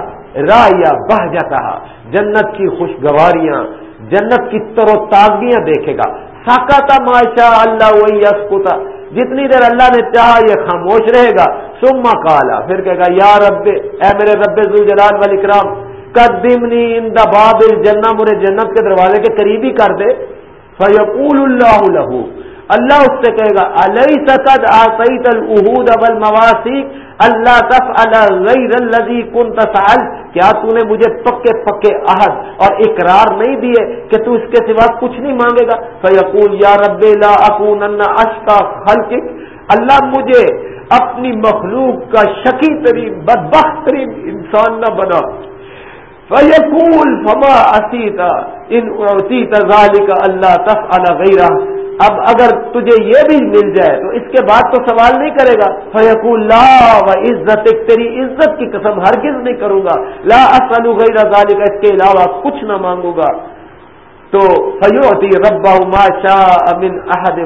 را یا بہ جاتا جنت کی خوشگواریاں جنت کی تر و تازگیاں دیکھے گا۔ ساکاتا ماشا اللہ وہی یسکتا جتنی دیر اللہ نے چاہا یہ خاموش رہے گا۔ سما کالا پھر کہے گا، یا رب، اے میرے رب ذوالجلال والاکرام، قدمنی ان باب الجنہ، مجھے جنت کے دروازے کے قریب ہی کر دے۔ فیقول اللہ لہو۔ اللہ اس سے کہے گا علیہ سقد آسعید العہود ابل مواسی اللہ تف غیر الذي کن تسال کیا تو نے مجھے پکے پکے عہد اور اقرار نہیں دیے کہ تو اس کے سوا کچھ نہیں مانگے گا؟ فیقول، یا رب، لا اکون اشقا خلقک، اللہ مجھے اپنی مخلوق کا شکی ترین، بدبخت ترین انسان نہ بنا۔ فیقول، فما اسیتا ان اعطیت ذالک، اللہ تف غیرہ۔ اب اگر تجھے یہ بھی مل جائے تو اس کے بعد تو سوال نہیں کرے گا۔ فیق اللہ و عزت تیری عزت کی قسم ہرگز نہیں کروں گا۔ لا اسلو غیر ذالک اس کے علاوہ کچھ نہ مانگوں گا۔ تو فیوتی ربا ما شاہ امن احد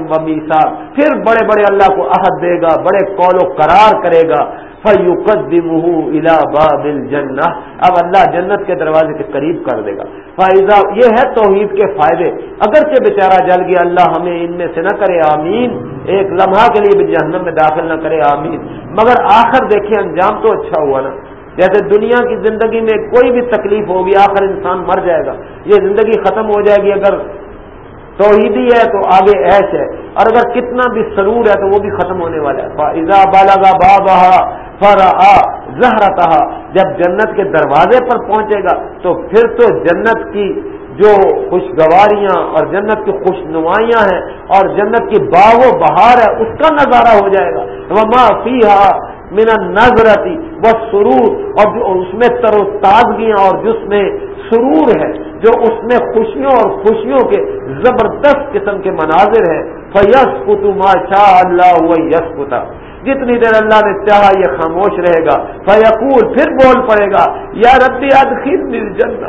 صاحب پھر بڑے بڑے اللہ کو عہد دے گا، بڑے قول و قرار کرے گا۔ فیوقدمہ الا باب الجنہ۔ اب اللہ جنت کے دروازے کے قریب کر دے گا۔ فائدہ یہ ہے توحید کے فائدے۔ اگرچہ بیچارہ جل گیا، اللہ ہمیں ان میں سے نہ کرے، آمین۔ ایک لمحہ کے لیے بھی جہنم میں داخل نہ کرے، آمین۔ مگر آخر دیکھیں، انجام تو اچھا ہوا نا۔ جیسے دنیا کی زندگی میں کوئی بھی تکلیف ہوگی، آخر انسان مر جائے گا۔ یہ زندگی ختم ہو جائے گی۔ اگر توحیدی ہے تو آگے ایش ہے۔ اور اگر کتنا بھی سرور ہے تو وہ بھی ختم ہونے والا ہے۔ بالا بابا فرا زہرا جب جنت کے دروازے پر پہنچے گا، تو پھر تو جنت کی جو خوشگواریاں اور جنت کی خوش نمایاں ہیں اور جنت کی باغ و بہار ہے، اس کا نظارہ ہو جائے گا۔ وما فیحا میرا نظرتی وہ سرور اور جو اس میں تر و تازگیاں اور جس میں سرور ہے، جو اس میں خوشیوں اور خوشیوں کے زبردست قسم کے مناظر ہیں۔ فیس کتما شاہ اللہ یس کتا جتنی دیر اللہ نے چاہا یہ خاموش رہے گا۔ فیقول، پھر بول پڑے گا، یا ربی ادخل جنت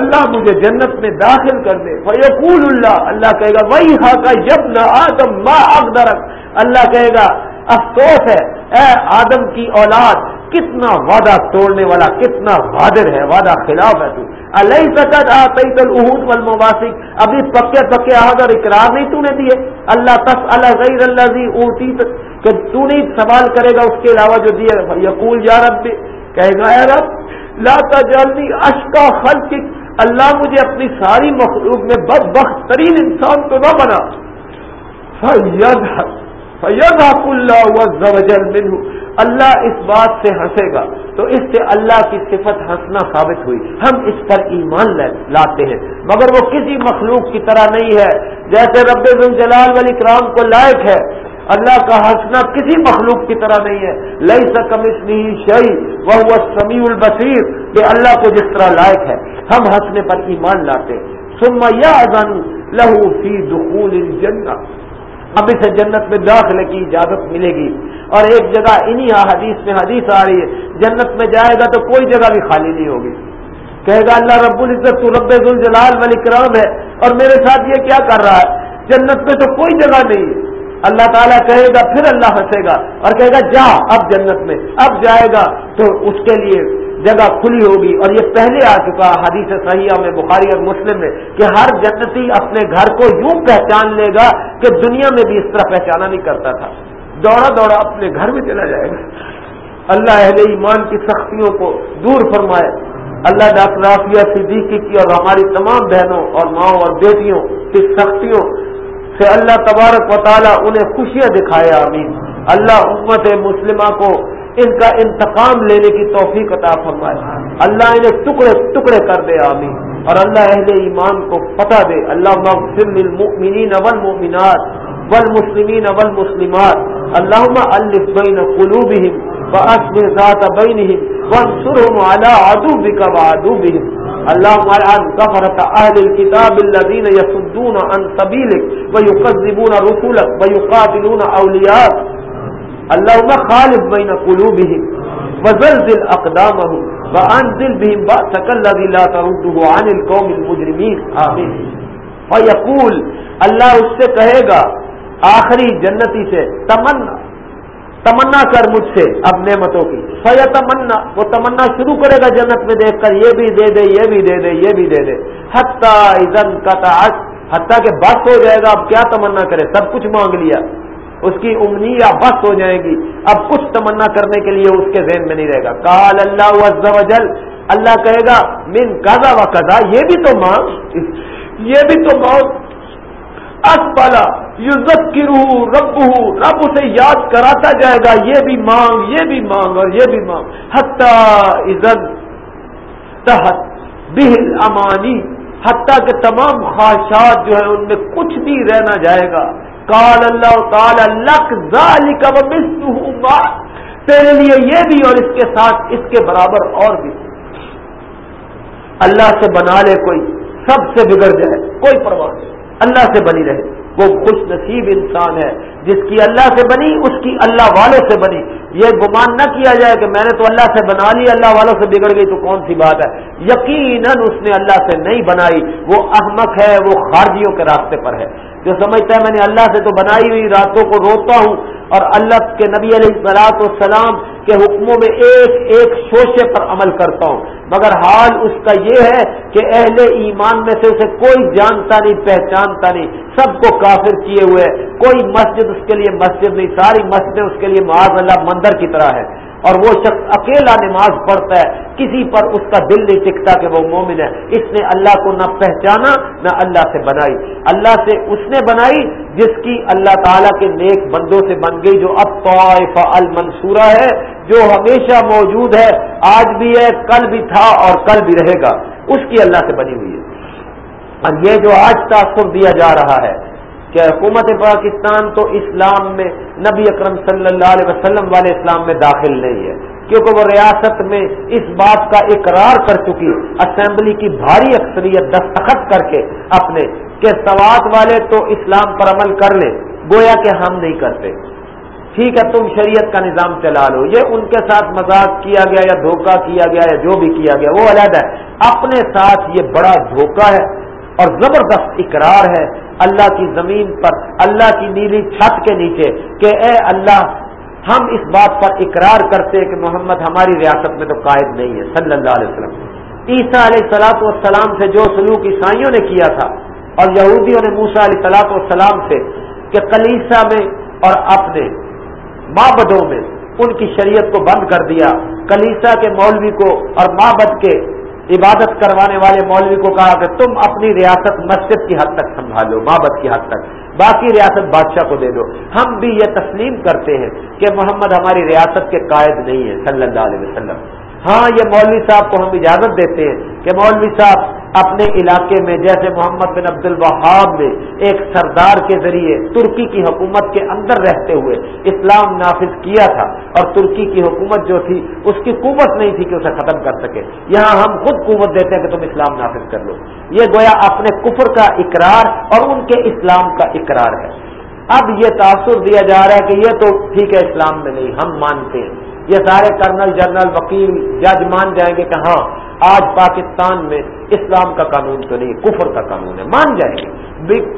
اللہ مجھے جنت میں داخل کر دے۔ فیقول اللہ اللہ کہے گا وہی ہا کا جب نہ آدم ما اقدرک۔ اللہ کہے گا، افسوس ہے، اے آدم کی اولاد، کتنا وعدہ توڑنے والا، کتنا وادر ہے، وعدہ خلاف ہے تو۔ اللہ سکت آئی الحود والمواسق ابھی پکے پکے عہد اور اقرار نہیں تو نے دیے۔ اللہ تس اللہ غیر اللہ جی کہ تو نہیں سوال کرے گا اس کے علاوہ جو دیے یقول یا رب، کہے گا، اے رب، لا تجعلنی اشکا خلق اللہ مجھے اپنی ساری مخلوق میں بد بخت ترین انسان تو نہ بنا۔ فید فیض اللہ منہ اللہ اس بات سے ہنسے گا۔ تو اس سے اللہ کی صفت ہنسنا ثابت ہوئی۔ ہم اس پر ایمان لاتے ہیں۔ مگر وہ کسی مخلوق کی طرح نہیں ہے۔ جیسے رب جلال ولی کرام کو لائق ہے۔ اللہ کا ہنسنا کسی مخلوق کی طرح نہیں ہے۔ لئی سکم اس شعی وہ سمیع البصیر کہ اللہ کو جس طرح لائق ہے، ہم ہنسنے پر ایمان لاتے سما یا لہو فی دخول اب اسے جنت میں داخلے کی اجازت ملے گی۔ اور ایک جگہ انہی حدیث میں حدیث آ رہی ہے، جنت میں جائے گا تو کوئی جگہ بھی خالی نہیں ہوگی۔ کہے گا، اللہ رب العزت، تو رب الجلال ولی کرام ہے اور میرے ساتھ یہ کیا کر رہا ہے؟ جنت میں تو کوئی جگہ نہیں ہے۔ اللہ تعالیٰ کہے گا، پھر اللہ ہنسے گا اور کہے گا، جا اب جنت میں، اب جائے گا تو اس کے لیے جگہ کھلی ہوگی اور یہ پہلے آ چکا حدیث صحیحہ میں، بخاری اور مسلم میں کہ ہر جنتی اپنے گھر کو یوں پہچان لے گا کہ دنیا میں بھی اس طرح پہچانا نہیں کرتا تھا۔ دوڑا دوڑا اپنے گھر میں چلا جائے گا۔ اللہ اہل ایمان کی سختیوں کو دور فرمائے۔ اللہ ڈاکٹر رافیہ صدیقی کی اور ہماری تمام بہنوں اور ماؤں اور بیٹیوں کی سختیوں سے اللہ تبارک و تعالیٰ انہیں خوشیاں دکھائے، آمین۔ اللہ امت مسلمہ کو ان کا انتقام لینے کی توفیق عطا فرمائے۔ اللہ انہیں ٹکڑے ٹکڑے کر دے، آمین۔ اور اللہ اہل ایمان کو پتہ دے۔ اللہ مغفر للمؤمنین والمؤمنات والمسلمین والمسلمات۔ اللہم الف بین قلوبہم وأصلح ذات بينهم وانصرهم على عدوك وعدوبهم اللهم عن كفرة أهل الكتاب الذين يصدون عن سبيلك ويكذبون رسولك ويقاتلون أولياء اللهم خالف بين قلوبهم وزلزل أقدامهم وأنزل بهم بأسك الذي لا ترده عن القوم المجرمين آمين فيقول اللہ اس سے کہے گا، آخری جنتی سے، تمنا تمنا کر مجھ سے اب نعمتوں کی۔ فیا تمنا وہ تمنا شروع کرے گا جنت میں دیکھ کر، یہ بھی دے دے، یہ بھی دے دے، یہ بھی دے دے۔ ازن کا حتیٰ کہ بس ہو جائے گا، اب کیا تمنا کرے؟ سب کچھ مانگ لیا۔ اس کی امنی یا بس ہو جائے گی۔ اب کچھ تمنا کرنے کے لیے اس کے ذہن میں نہیں رہے گا۔ کال اللہ عز و جل، اللہ کہے گا، من کزا و کزا یہ بھی تو مانگ، یہ بھی تو مانگ۔ اسپالا یوزت کی روح رب رب اسے یاد کراتا جائے گا، یہ بھی مانگ، یہ بھی مانگ اور یہ بھی مانگ۔ حتیٰ عزت تحت بہل امانی حتیٰ کہ تمام خواہشات جو ہے ان میں کچھ بھی رہنا جائے گا۔ کال اللہ کال لک ذالک و تیرے لیے یہ بھی اور اس کے ساتھ اس کے برابر اور بھی۔ اللہ سے بنا لے کوئی، سب سے بگڑ جائے، کوئی پرواہ نہیں۔ اللہ سے بنی رہے۔ وہ خوش نصیب انسان ہے۔ جس کی اللہ سے بنی، اس کی اللہ والوں سے بنی۔ یہ گمان نہ کیا جائے کہ میں نے تو اللہ سے بنا لی، اللہ والوں سے بگڑ گئی تو کون سی بات ہے؟ یقیناً اس نے اللہ سے نہیں بنائی۔ وہ احمق ہے، وہ خارجیوں کے راستے پر ہے۔ جو سمجھتا ہے میں نے اللہ سے تو بنائی ہوئی راتوں کو روتا ہوں۔ اور اللہ کے نبی علیہ السلاط والسلام کے حکموں میں ایک ایک شوشے پر عمل کرتا ہوں۔ مگر حال اس کا یہ ہے کہ اہل ایمان میں سے اسے کوئی جانتا نہیں، پہچانتا نہیں۔ سب کو کافر کیے ہوئے کوئی مسجد اس کے لیے مسجد نہیں، ساری مسجدیں اس کے لیے معاذ اللہ مندر کی طرح ہے اور وہ شخص اکیلا نماز پڑھتا ہے، کسی پر اس کا دل نہیں ٹکتا کہ وہ مومن ہے۔ اس نے اللہ کو نہ پہچانا، نہ اللہ سے بنائی۔ اللہ سے اس نے بنائی جس کی اللہ تعالیٰ کے نیک بندوں سے بن گئی، جو اب طائفہ المنصورہ ہے، جو ہمیشہ موجود ہے۔ آج بھی ہے، کل بھی تھا اور کل بھی رہے گا۔ اس کی اللہ سے بنی ہوئی ہے۔ اور یہ جو آج تاثر دیا جا رہا ہے کہ حکومت پاکستان تو اسلام میں نبی اکرم صلی اللہ علیہ وسلم والے اسلام میں داخل نہیں ہے، کیونکہ وہ ریاست میں اس بات کا اقرار کر چکی، اسمبلی کی بھاری اکثریت دستخط کر کے اپنے، کہ سوات والے تو اسلام پر عمل کر لیں، گویا کہ ہم نہیں کرتے۔ ٹھیک ہے، تم شریعت کا نظام چلا لو، یہ ان کے ساتھ مذاق کیا گیا یا دھوکہ کیا گیا یا جو بھی کیا گیا، وہ علیحدہ ہے۔ اپنے ساتھ یہ بڑا دھوکہ ہے۔ اور زبردست اقرار ہے اللہ کی زمین پر، اللہ کی نیلی چھت کے نیچے کہ اے اللہ، ہم اس بات پر اقرار کرتے کہ محمد ہماری ریاست میں تو قائد نہیں ہے، صلی اللہ علیہ وسلم۔ عیسیٰ علیہ سلاط والسلام سے جو سلوک عیسائیوں نے کیا تھا اور یہودیوں نے موسا علیہ سلاط والسلام سے کہ کلیسا میں اور اپنے مابدوں میں ان کی شریعت کو بند کر دیا، کلیسا کے مولوی کو اور مابد کے عبادت کروانے والے مولوی کو کہا کہ تم اپنی ریاست مسجد کی حد تک سنبھالو مابت کی حد تک، باقی ریاست بادشاہ کو دے دو۔ ہم بھی یہ تسلیم کرتے ہیں کہ محمد ہماری ریاست کے قائد نہیں ہے، صلی اللہ علیہ وسلم۔ ہاں یہ مولوی صاحب کو ہم اجازت دیتے ہیں کہ مولوی صاحب اپنے علاقے میں، جیسے محمد بن عبد الوہاب نے ایک سردار کے ذریعے ترکی کی حکومت کے اندر رہتے ہوئے اسلام نافذ کیا تھا اور ترکی کی حکومت جو تھی، اس کی قوت نہیں تھی کہ اسے ختم کر سکے۔ یہاں ہم خود قوت دیتے ہیں کہ تم اسلام نافذ کر لو۔ یہ گویا اپنے کفر کا اقرار اور ان کے اسلام کا اقرار ہے۔ اب یہ تاثر دیا جا رہا ہے کہ یہ تو ٹھیک ہے، اسلام میں نہیں، ہم مانتے ہیں۔ یہ سارے کرنل جنرل وکیل جج مان جائیں گے کہ ہاں آج پاکستان میں اسلام کا قانون تو نہیں، کفر کا قانون ہے، مان جائیں گے۔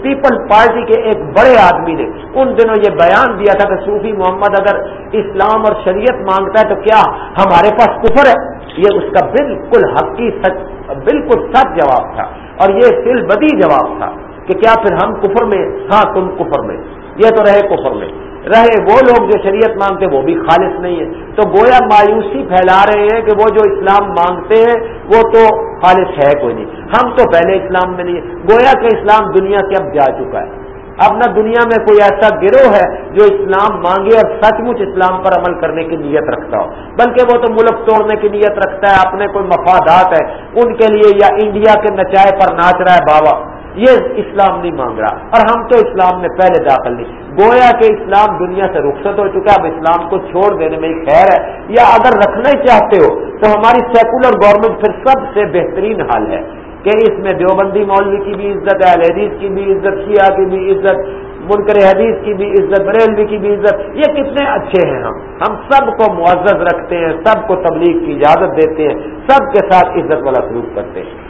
پیپل پارٹی کے ایک بڑے آدمی نے ان دنوں یہ بیان دیا تھا کہ صوفی محمد اگر اسلام اور شریعت مانگتا ہے تو کیا ہمارے پاس کفر ہے؟ یہ اس کا بالکل حقی سچ، بالکل سچ جواب تھا۔ اور یہ سل بدی جواب تھا کہ کیا پھر ہم کفر میں ہاں تم کفر میں۔ یہ تو رہے کفر میں۔ رہے وہ لوگ جو شریعت مانگتے وہ بھی خالص نہیں ہے تو گویا مایوسی پھیلا رہے ہیں کہ وہ جو اسلام مانگتے ہیں وہ تو خالص ہے کوئی نہیں۔ ہم تو پہلے اسلام میں نہیں ہے گویا کہ اسلام دنیا سے اب جا چکا ہے۔ اب نہ دنیا میں کوئی ایسا گروہ ہے جو اسلام مانگے اور سچ مچ اسلام پر عمل کرنے کی نیت رکھتا ہو۔ بلکہ وہ تو ملک توڑنے کی نیت رکھتا ہے، اپنے کوئی مفادات ہے ان کے لیے یا انڈیا کے نچائے پر ناچ رہا ہے بابا۔ یہ اسلام نہیں مانگ رہا۔ اور ہم تو اسلام میں پہلے داخل نہیں۔ گویا کہ اسلام دنیا سے رخصت ہو چکا ہے، اب اسلام کو چھوڑ دینے میں خیر ہے۔ یا اگر رکھنا ہی چاہتے ہو، تو ہماری سیکولر گورنمنٹ پھر سب سے بہترین حال ہے۔ کہ اس میں دیوبندی مولوی کی بھی عزت ہے حدیث کی بھی عزت، شیعہ کی بھی عزت، منکر حدیث کی بھی عزت، بریلوی کی بھی عزت۔ یہ کتنے اچھے ہیں ہم۔ ہم سب کو معزز رکھتے ہیں، سب کو تبلیغ کی اجازت دیتے ہیں، سب کے ساتھ عزت والا سلوک کرتے ہیں۔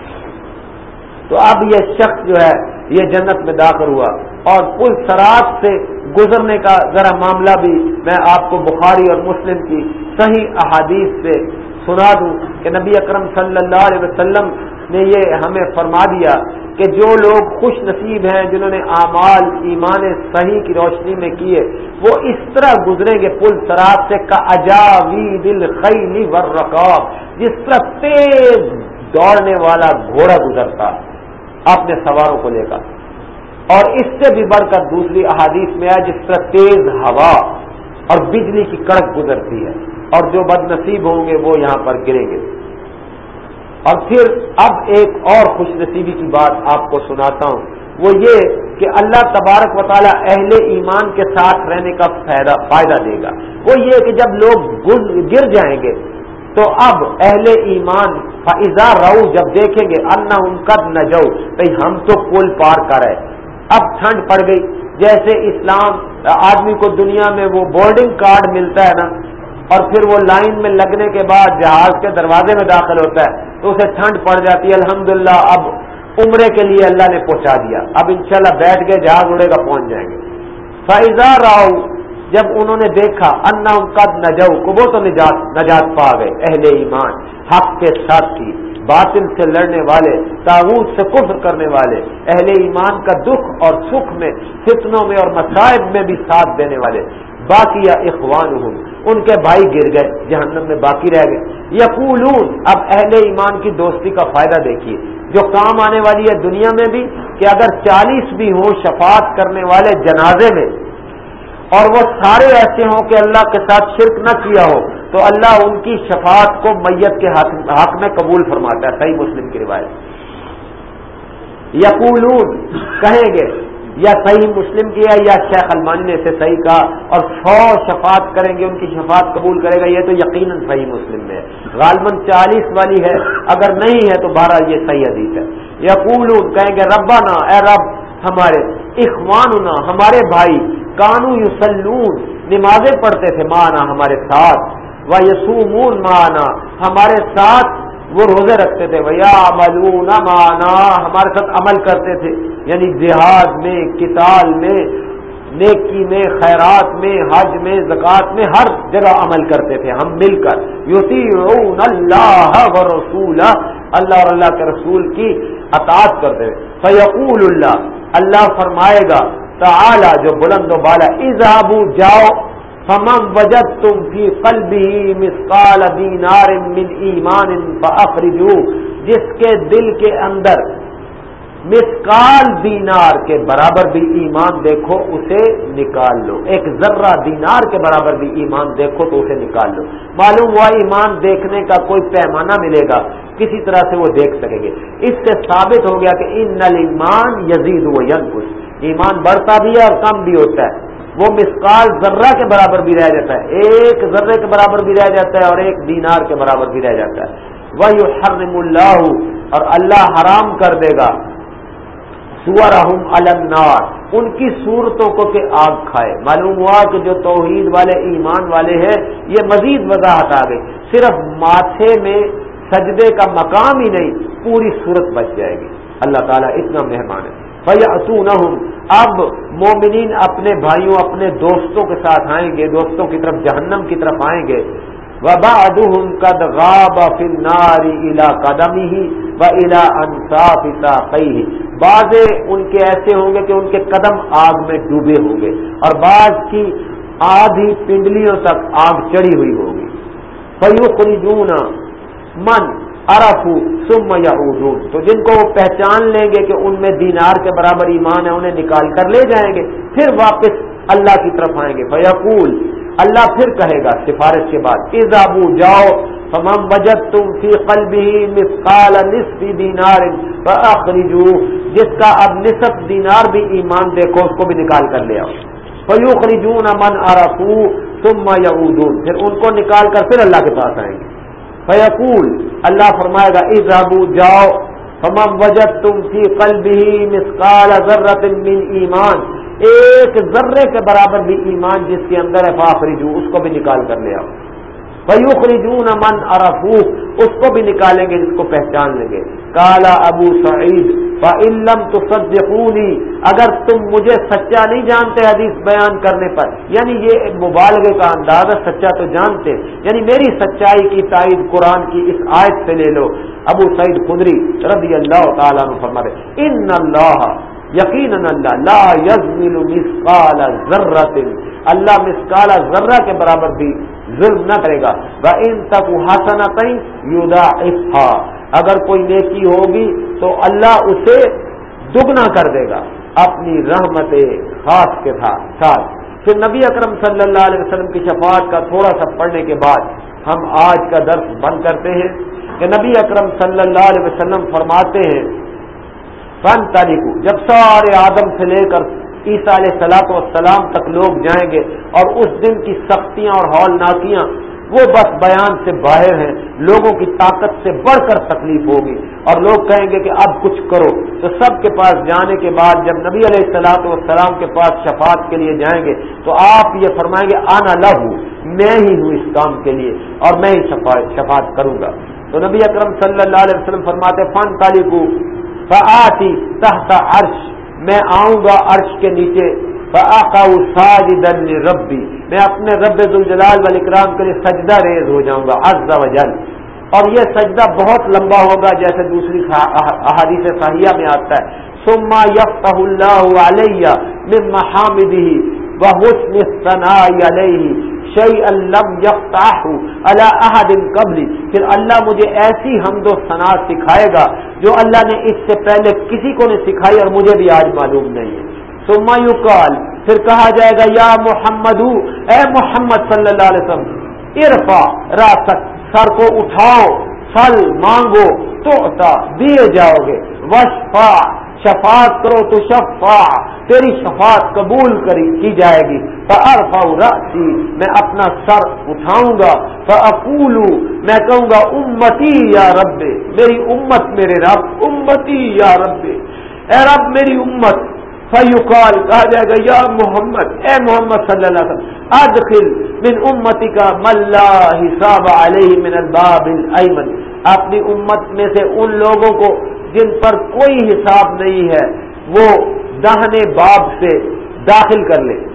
تو اب یہ شخص جو ہے یہ جنت میں داخل ہوا اور پل سرات سے گزرنے کا ذرا معاملہ بھی میں آپ کو بخاری اور مسلم کی صحیح احادیث سے سنا دوں کہ نبی اکرم صلی اللہ علیہ وسلم نے یہ ہمیں فرما دیا کہ جو لوگ خوش نصیب ہیں جنہوں نے اعمال ایمان صحیح کی روشنی میں کیے، وہ اس طرح گزریں گے پل سرات سے کا اجاوی دل خیلی ور جس طرح تیز دوڑنے والا گھوڑا گزرتا۔ اپنے سواروں کو لے کر۔ اور اس سے بھی بڑھ کر دوسری احادیث میں آئے جس طرح تیز ہوا اور بجلی کی کڑک گزرتی ہے اور جو بد نصیب ہوں گے وہ یہاں پر گریں گے۔ اور پھر اب ایک اور خوش نصیبی کی بات آپ کو سناتا ہوں۔ وہ یہ کہ اللہ تبارک و تعالیٰ اہل ایمان کے ساتھ رہنے کا فائدہ دے گا۔ وہ یہ کہ جب لوگ گر جائیں گے تو اب اہل ایمان فضا رو جب دیکھیں گے ان ان قد نہ جاؤ بھائی ہم تو پل پار کر رہے اب ٹھنڈ پڑ گئی۔ جیسے اسلام، آدمی کو دنیا میں وہ بورڈنگ کارڈ ملتا ہے نا، اور پھر وہ لائن میں لگنے کے بعد جہاز کے دروازے میں داخل ہوتا ہے، تو اسے ٹھنڈ پڑ جاتی ہے۔ الحمدللہ، اب عمرے کے لیے اللہ نے پہنچا دیا۔ اب انشاءاللہ بیٹھ کے جہاز اڑے گا، پہنچ جائیں گے۔ فائزہ راؤ جب انہوں نے دیکھا انا قد نجو کو وہ تو نجات نجات پا گئے، اہل ایمان، حق کے ساتھ باطل سے لڑنے والے، تاغوت سے کفر کرنے والے، اہل ایمان کا دکھ اور سکھ میں، فتنوں میں اور مسائب میں بھی ساتھ دینے والے باقی یا اخوان ہوں ان کے بھائی گر گئے، جہنم میں باقی رہ گئے۔ یقولون، اب اہل ایمان کی دوستی کا فائدہ دیکھیے، جو کام آنے والی ہے دنیا میں بھی، کہ اگر چالیس بھی ہوں شفاعت کرنے والے جنازے میں اور وہ سارے ایسے ہوں کہ اللہ کے ساتھ شرک نہ کیا ہو، تو اللہ ان کی شفاعت کو میت کے حق میں قبول فرماتا ہے، صحیح مسلم کی روایت۔ یقولون، کہیں گے، یا صحیح مسلم کیا یا شیخ المانی نے اسے صحیح کہا اور سو شفاعت کریں گے، ان کی شفاعت قبول کرے گا، یہ تو یقیناً صحیح مسلم میں ہے۔ غالباً چالیس والی ہے، اگر نہیں ہے تو بارہ، یہ صحیح حدیث ہے۔ یقولون، کہیں گے ربا نا اے رب، ہمارے اخوان ہمارے بھائی کانو یوسلون نمازیں پڑھتے تھے، مانا ہمارے ساتھ۔ و یسومون مانا، ہمارے ساتھ وہ روزے رکھتے تھے۔ بھیا ملون مانا، ہمارے ساتھ عمل کرتے تھے۔ یعنی جہاد میں کتال میں، نیکی میں، خیرات میں، حج میں، زکوٰۃ میں، ہر جگہ عمل کرتے تھے ہم مل کر۔ یوتی اللہ و رسول اللہ اور اللہ کے رسول کی اطاعت کرتے تھے۔ فیقول اللہ اللہ فرمائے گا تعالی، جو بلند و بالا اذهبوا، جاؤ، فمن وجدتم في قلبه مثقال دينار من ایمان فاخرجوا جس کے دل کے اندر مسکال دینار کے برابر بھی ایمان دیکھو، اسے نکال لو۔ ایک ذرہ دینار کے برابر بھی ایمان دیکھو، تو اسے نکال لو۔ معلوم ہوا، ایمان دیکھنے کا کوئی پیمانہ ملے گا، کسی طرح سے وہ دیکھ سکیں گے۔ اس سے ثابت ہو گیا کہ ان نل ایمان یزید و ینکش ایمان بڑھتا بھی ہے اور کم بھی ہوتا ہے۔ وہ مسکال ذرہ کے برابر بھی رہ جاتا ہے۔ ایک ذرے کے برابر بھی رہ جاتا ہے اور ایک دینار کے برابر بھی رہ جاتا ہے۔ وہ حرم اللہ اور اللہ حرام کر دے گا۔ سور النار۔ ان کی صورتوں کو کہ آگ کھائے۔ معلوم ہوا کہ جو توحید والے، ایمان والے ہیں، یہ مزید وضاحت آ گئی۔ صرف ماتھے میں سجدے کا مقام ہی نہیں، پوری صورت بچ جائے گی۔ اللہ تعالیٰ اتنا مہمان ہے۔ بھیا اب مومنین اپنے بھائیوں، اپنے دوستوں کے ساتھ آئیں گے، دوستوں کی طرف، جہنم کی طرف آئیں گے۔ وبا ادم قد غاب فناری الا قدمی ہی و الا انصاف ہی بعض ان کے ایسے ہوں گے کہ ان کے قدم آگ میں ڈوبے ہوں گے اور بعض کی آدھی پنڈلیوں تک آگ چڑھی ہوئی ہوگی۔ فیو من ارف سم یا تو جن کو وہ پہچان لیں گے کہ ان میں دینار کے برابر ایمان ہے، انہیں نکال کر لے جائیں گے، پھر واپس اللہ کی طرف آئیں گے۔ فیقول، اللہ پھر کہے گا سفارش کے بعد ازابو جاؤ فمم بجت تم فی قلبی مسقال نصف دینار فاخرجو جس کا اب نصف دینار بھی ایمان دیکھو، اس کو بھی نکال کر لے آؤ۔ فیوخرجون من عرفو ثم یعودون۔ پھر ان کو نکال کر پھر اللہ کے پاس آئیں گے۔ فیقول اللہ فرمائے گا ازابو جاؤ۔ فمم وجد تم فی قلبی مسقال ذرت من ایمان ایک ذرے کے برابر بھی ایمان جس کے اندر ہے فاخری اس کو بھی نکال کر لے آؤ۔ فیوخری من ارفو اس کو بھی نکالیں گے، جس کو پہچان لیں گے۔ کالا ابو سعید علم تو اگر تم مجھے سچا نہیں جانتے حدیث بیان کرنے پر یعنی یہ مبالغے کا انداز ہے، سچا تو جانتے یعنی میری سچائی کی تائید قرآن کی اس آیت سے لے لو۔ ابو سعید خدری رضی اللہ تعالیٰ فرما دے ان اللہ یقین اللہ، لا یزمل مسقال ذرت اللہ مسقال ذرہ کے برابر بھی ظلم نہ کرے گا۔ وہ ان تک حسنا یودا اگر کوئی نیکی ہوگی تو اللہ اسے دگنا کر دے گا۔ اپنی رحمت خاص کے ساتھ۔ پھر نبی اکرم صلی اللہ علیہ وسلم کی شفاعت کا تھوڑا سا پڑھنے کے بعد ہم آج کا درس بند کرتے ہیں کہ نبی اکرم صلی اللہ علیہ وسلم فرماتے ہیں فن تاریخ جب سارے آدم سے لے کر عیسیٰ علیہ سلاط و تک لوگ جائیں گے اور اس دن کی سختیاں اور ہال ناکیاں وہ بس بیان سے باہر ہیں، لوگوں کی طاقت سے بڑھ کر تکلیف ہوگی اور لوگ کہیں گے کہ اب کچھ کرو۔ تو سب کے پاس جانے کے بعد جب نبی علیہ السلاط والسلام کے پاس شفاعت کے لیے جائیں گے، تو آپ یہ فرمائیں گے، آنا لہ میں ہی ہوں اس کام کے لیے اور میں ہی شفاعت کروں گا۔ تو نبی اکرم صلی اللہ علیہ وسلم فرماتے فن تالیخ فآتی تحت عرش۔ میں آؤں گا عرش کے نیچے ساجدا ربی میں اپنے رب الجلال والاکرام کے لیے سجدہ ریز ہو جاؤں گا، عز و جل۔ اور یہ سجدہ بہت لمبا ہوگا، جیسے دوسری احادیث صحیحہ میں آتا ہے۔ سما یفتح اللہ علیہ من محامدہ وحسن الثناء علیہ شعی اللہ اللہ احد قبلی پھر اللہ مجھے ایسی حمد و ثنا سکھائے گا جو اللہ نے اس سے پہلے کسی کو نہیں سکھائی اور مجھے بھی آج معلوم نہیں ہے۔ سما یو کال پھر کہا جائے گا، یا محمد اے محمد صلی اللہ علیہ وسلم ارفا راست سر کو اٹھاؤ، پھل مانگو تو دیے جاؤ گے۔ وشفا، شفاعت کرو، تو شفا تیری شفاعت قبول کری، کی جائے گی۔ رأسی میں اپنا سر اٹھاؤں گا۔ فاقول میں کہوں گا، امتی یا رب میری امت میرے رب، امتی یا رب اے رب، میری امت۔ فیوقال کہا جائے گا، یا محمد، اے محمد صلی اللہ علیہ وسلم، ادخل من امتی کا ملا حساب علیہ من الباب الایمن۔ اپنی امت میں سے ان لوگوں کو جن پر کوئی حساب نہیں ہے، وہ دہنے باب سے داخل کر لے۔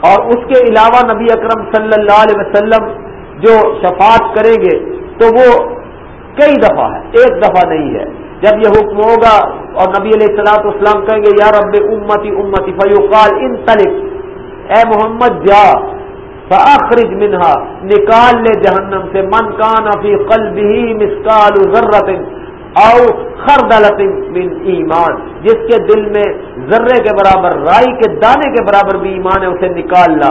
اور اس کے علاوہ نبی اکرم صلی اللہ علیہ وسلم جو شفاعت کریں گے تو وہ کئی دفعہ ہے، ایک دفعہ نہیں ہے۔ جب یہ حکم ہوگا اور نبی علیہ السلاط اسلام کہیں گے یار رب امتی امتی فیوقال ان تلک اے محمد، جا، فاخرج منہا، نکال لے جہنم سے۔ من کان فی قلبه مسکال ذرت او خردلت من ایمان، جس کے دل میں ذرے کے برابر، رائی کے دانے کے برابر بھی ایمان ہے، اسے نکال لا۔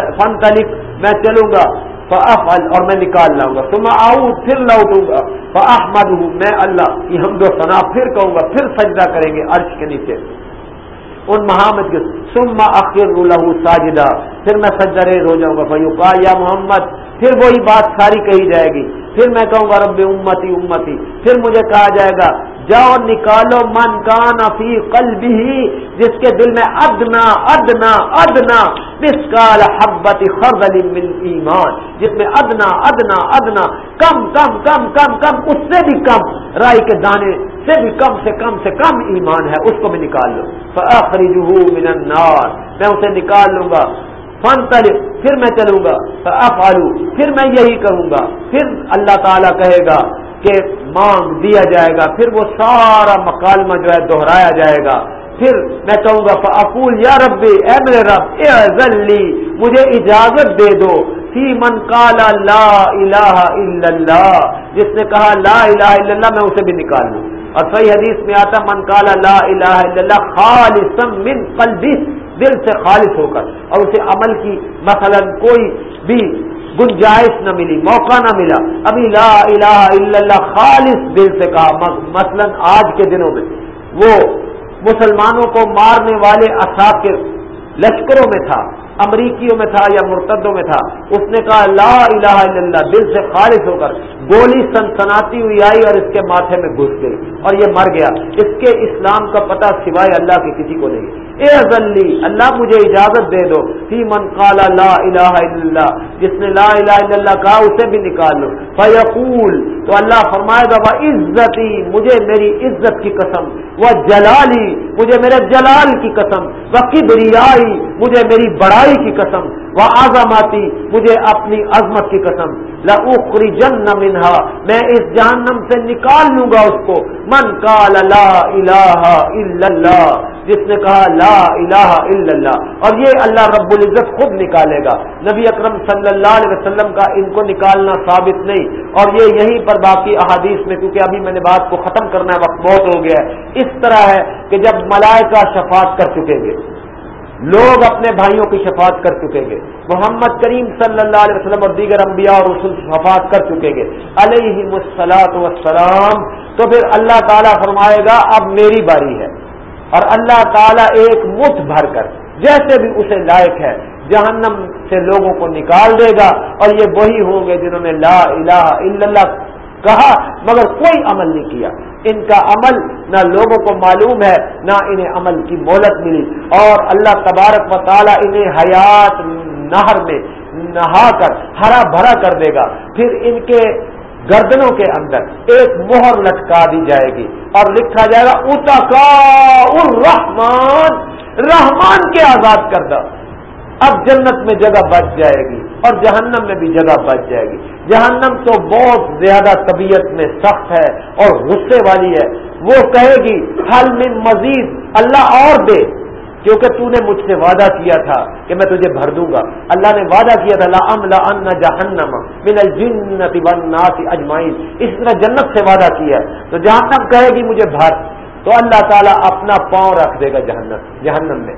فن تلف میں چلوں گا۔ فافعل، اور میں نکال لاؤں گا۔ تو میں آؤں پھر لوٹوں گا۔ فاحمد ہوں میں اللہ کی حمد و ثنا پھر کہوں گا، پھر سجدہ کریں گے عرش کے نیچے۔ ان محمد کے سما اخر اللہ ساجدہ پھر میں سجدہ ریز ہو جاؤں گا فیوقا یا محمد، پھر وہی بات ساری کہی جائے گی۔ پھر میں کہوں گا رب امتی امتی۔ پھر مجھے کہا جائے گا جاؤ نکالو من کان فی قلبی جس کے دل میں ادنا ادنا ادنا مسکال حبت خردل من ایمان، جس میں ادنا ادنا ادنا، کم کم کم کم کم، اس سے بھی کم رائی کے دانے سے بھی کم، سے کم سے کم ایمان ہے، اس کو بھی نکال لو۔ فخرجہ من النار، میں اسے نکال لوں گا۔ فن پھر میں چلوں گا۔ افعلو پھر میں یہی کروں گا۔ پھر اللہ تعالیٰ کہے گا کہ مانگ دیا جائے گا، پھر وہ سارا مکالمہ جو ہے دہرایا جائے گا۔ پھر میں کہوں گا فعقول یا ربی اے میرے رب اے مجھے اجازت دے دو۔ فی من کالا لا الہ الا اللہ، جس نے کہا لا الہ الا اللہ، میں اسے بھی نکال لوں۔ اور صحیح حدیث میں آتا، من کالا لا الہ الا اللہ، خالصا من قلبی، دل سے خالص ہو کر، اور اسے عمل کی مثلا کوئی بھی گنجائش نہ ملی، موقع نہ ملا۔ ابھی لا الہ الا اللہ خالص دل سے کہا مثلا آج کے دنوں میں وہ مسلمانوں کو مارنے والے اصحاب لشکروں میں تھا، امریکیوں میں تھا یا مرتدوں میں تھا، اس نے کہا لا الہ الا اللہ، دل سے خالص ہو کر گولی سنسناتی ہوئی آئی اور اس کے ماتھے میں گھس گئی اور یہ مر گیا۔ اس کے اسلام کا پتہ سوائے اللہ کے کسی کو نہیں۔ اے ازلی اللہ مجھے اجازت دے دو۔ فی من قال لا الہ الا اللہ، جس نے لا الہ الا اللہ کہا، اسے بھی نکال لو۔ فیقول، تو اللہ فرمائے گا وہ عزتی مجھے میری عزت کی قسم۔ وہ جلالی مجھے میرے جلال کی قسم۔ وہ کبریائی مجھے میری بڑائی کی قسم۔ وہ آزماتی مجھے اپنی عظمت کی قسم۔ لخری جن منہا، میں اس جہنم سے نکال لوں گا اس کو۔ من کال لا الہ الا اللہ، جس نے کہا لا الہ الا اللہ، اور یہ اللہ رب العزت خود نکالے گا۔ نبی اکرم صلی اللہ علیہ وسلم کا ان کو نکالنا ثابت نہیں، اور یہ یہیں پر باقی احادیث میں، کیونکہ ابھی میں نے بات کو ختم کرنا ہے، وقت بہت ہو گیا ہے۔ اس طرح ہے کہ جب ملائکہ شفاعت کر چکیں گے۔ لوگ اپنے بھائیوں کی شفاعت کر چکیں گے۔ محمد کریم صلی اللہ علیہ وسلم اور دیگر انبیاء اور رسول شفاعت کر چکیں گے۔ علیہ مسلاط وسلام تو پھر اللہ تعالیٰ فرمائے گا، اب میری باری ہے۔ اور اللہ تعالیٰ ایک مٹھ بھر کر، جیسے بھی اسے لائق ہے، جہنم سے لوگوں کو نکال دے گا۔ اور یہ وہی ہوں گے جنہوں نے لا الہ الا اللہ کہا، مگر کوئی عمل نہیں کیا۔ ان کا عمل نہ لوگوں کو معلوم ہے، نہ انہیں عمل کی مہلت ملی۔ اور اللہ تبارک و تعالیٰ انہیں حیات نہر میں نہا کر، ہرا بھرا کر دے گا۔ پھر ان کے گردنوں کے اندر ایک مہر لٹکا دی جائے گی۔ اور لکھا جائے گا اتا کا رحمان کے آزاد کردہ۔ اب جنت میں جگہ بچ جائے گی اور جہنم میں بھی جگہ بچ جائے گی۔ جہنم تو بہت زیادہ طبیعت میں سخت ہے اور غصے والی ہے۔ وہ کہے گی حل میں مزید، اللہ اور دے۔ کیونکہ تو نے مجھ سے وعدہ کیا تھا کہ میں تجھے بھر دوں گا۔ اللہ نے وعدہ کیا تھا لام لا جہنم من الجنت والناس اجمائن اس طرح جنت سے وعدہ کیا۔ تو جہنم کہے گی، مجھے بھر۔ تو اللہ تعالیٰ اپنا پاؤں رکھ دے گا جہنم جہنم میں۔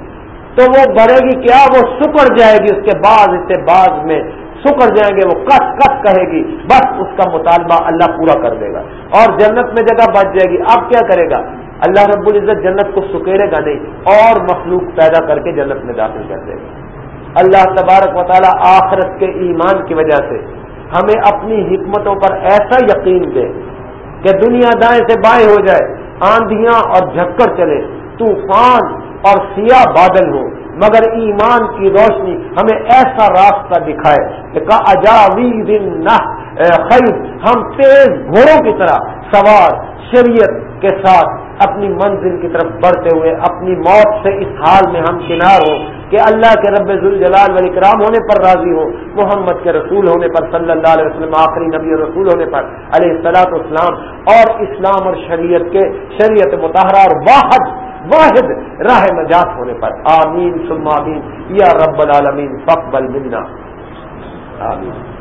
تو وہ بڑھے گی، کیا وہ سکڑ جائے گی اس کے بعد، اس کے بعد میں سکڑ جائیں گے، وہ کس کس کہے گی، بس اس کا مطالبہ اللہ پورا کر دے گا۔ اور جنت میں جگہ بچ جائے گی۔ اب کیا کرے گا؟ اللہ رب العزت جنت کو سکیرے گا نہیں، اور مخلوق پیدا کر کے جنت میں داخل کر دے گا۔ اللہ تبارک و تعالیٰ آخرت کے ایمان کی وجہ سے ہمیں اپنی حکمتوں پر ایسا یقین دے کہ دنیا دائیں سے بائیں ہو جائے آندیاں اور جھکر چلے، طوفان اور سیاہ بادل ہو، مگر ایمان کی روشنی ہمیں ایسا راستہ دکھائے کہ خیر، ہم تیز گھوڑوں کی طرح سوار شریعت کے ساتھ اپنی منزل کی طرف بڑھتے ہوئے اپنی موت سے اس حال میں ہم کنار ہوں کہ اللہ کے رب ذوالجلال ولی کرام ہونے پر راضی ہو محمد کے رسول ہونے پر صلی اللہ علیہ وسلم، آخری نبی رسول ہونے پر، علیہ السلاط اسلام اور اسلام اور شریعت کے، شریعت متحرہ اور واحد واحد راہ نجات ہونے پر۔ آمین سم آمین۔ یا رب العالمین فقبل منا۔ آمین۔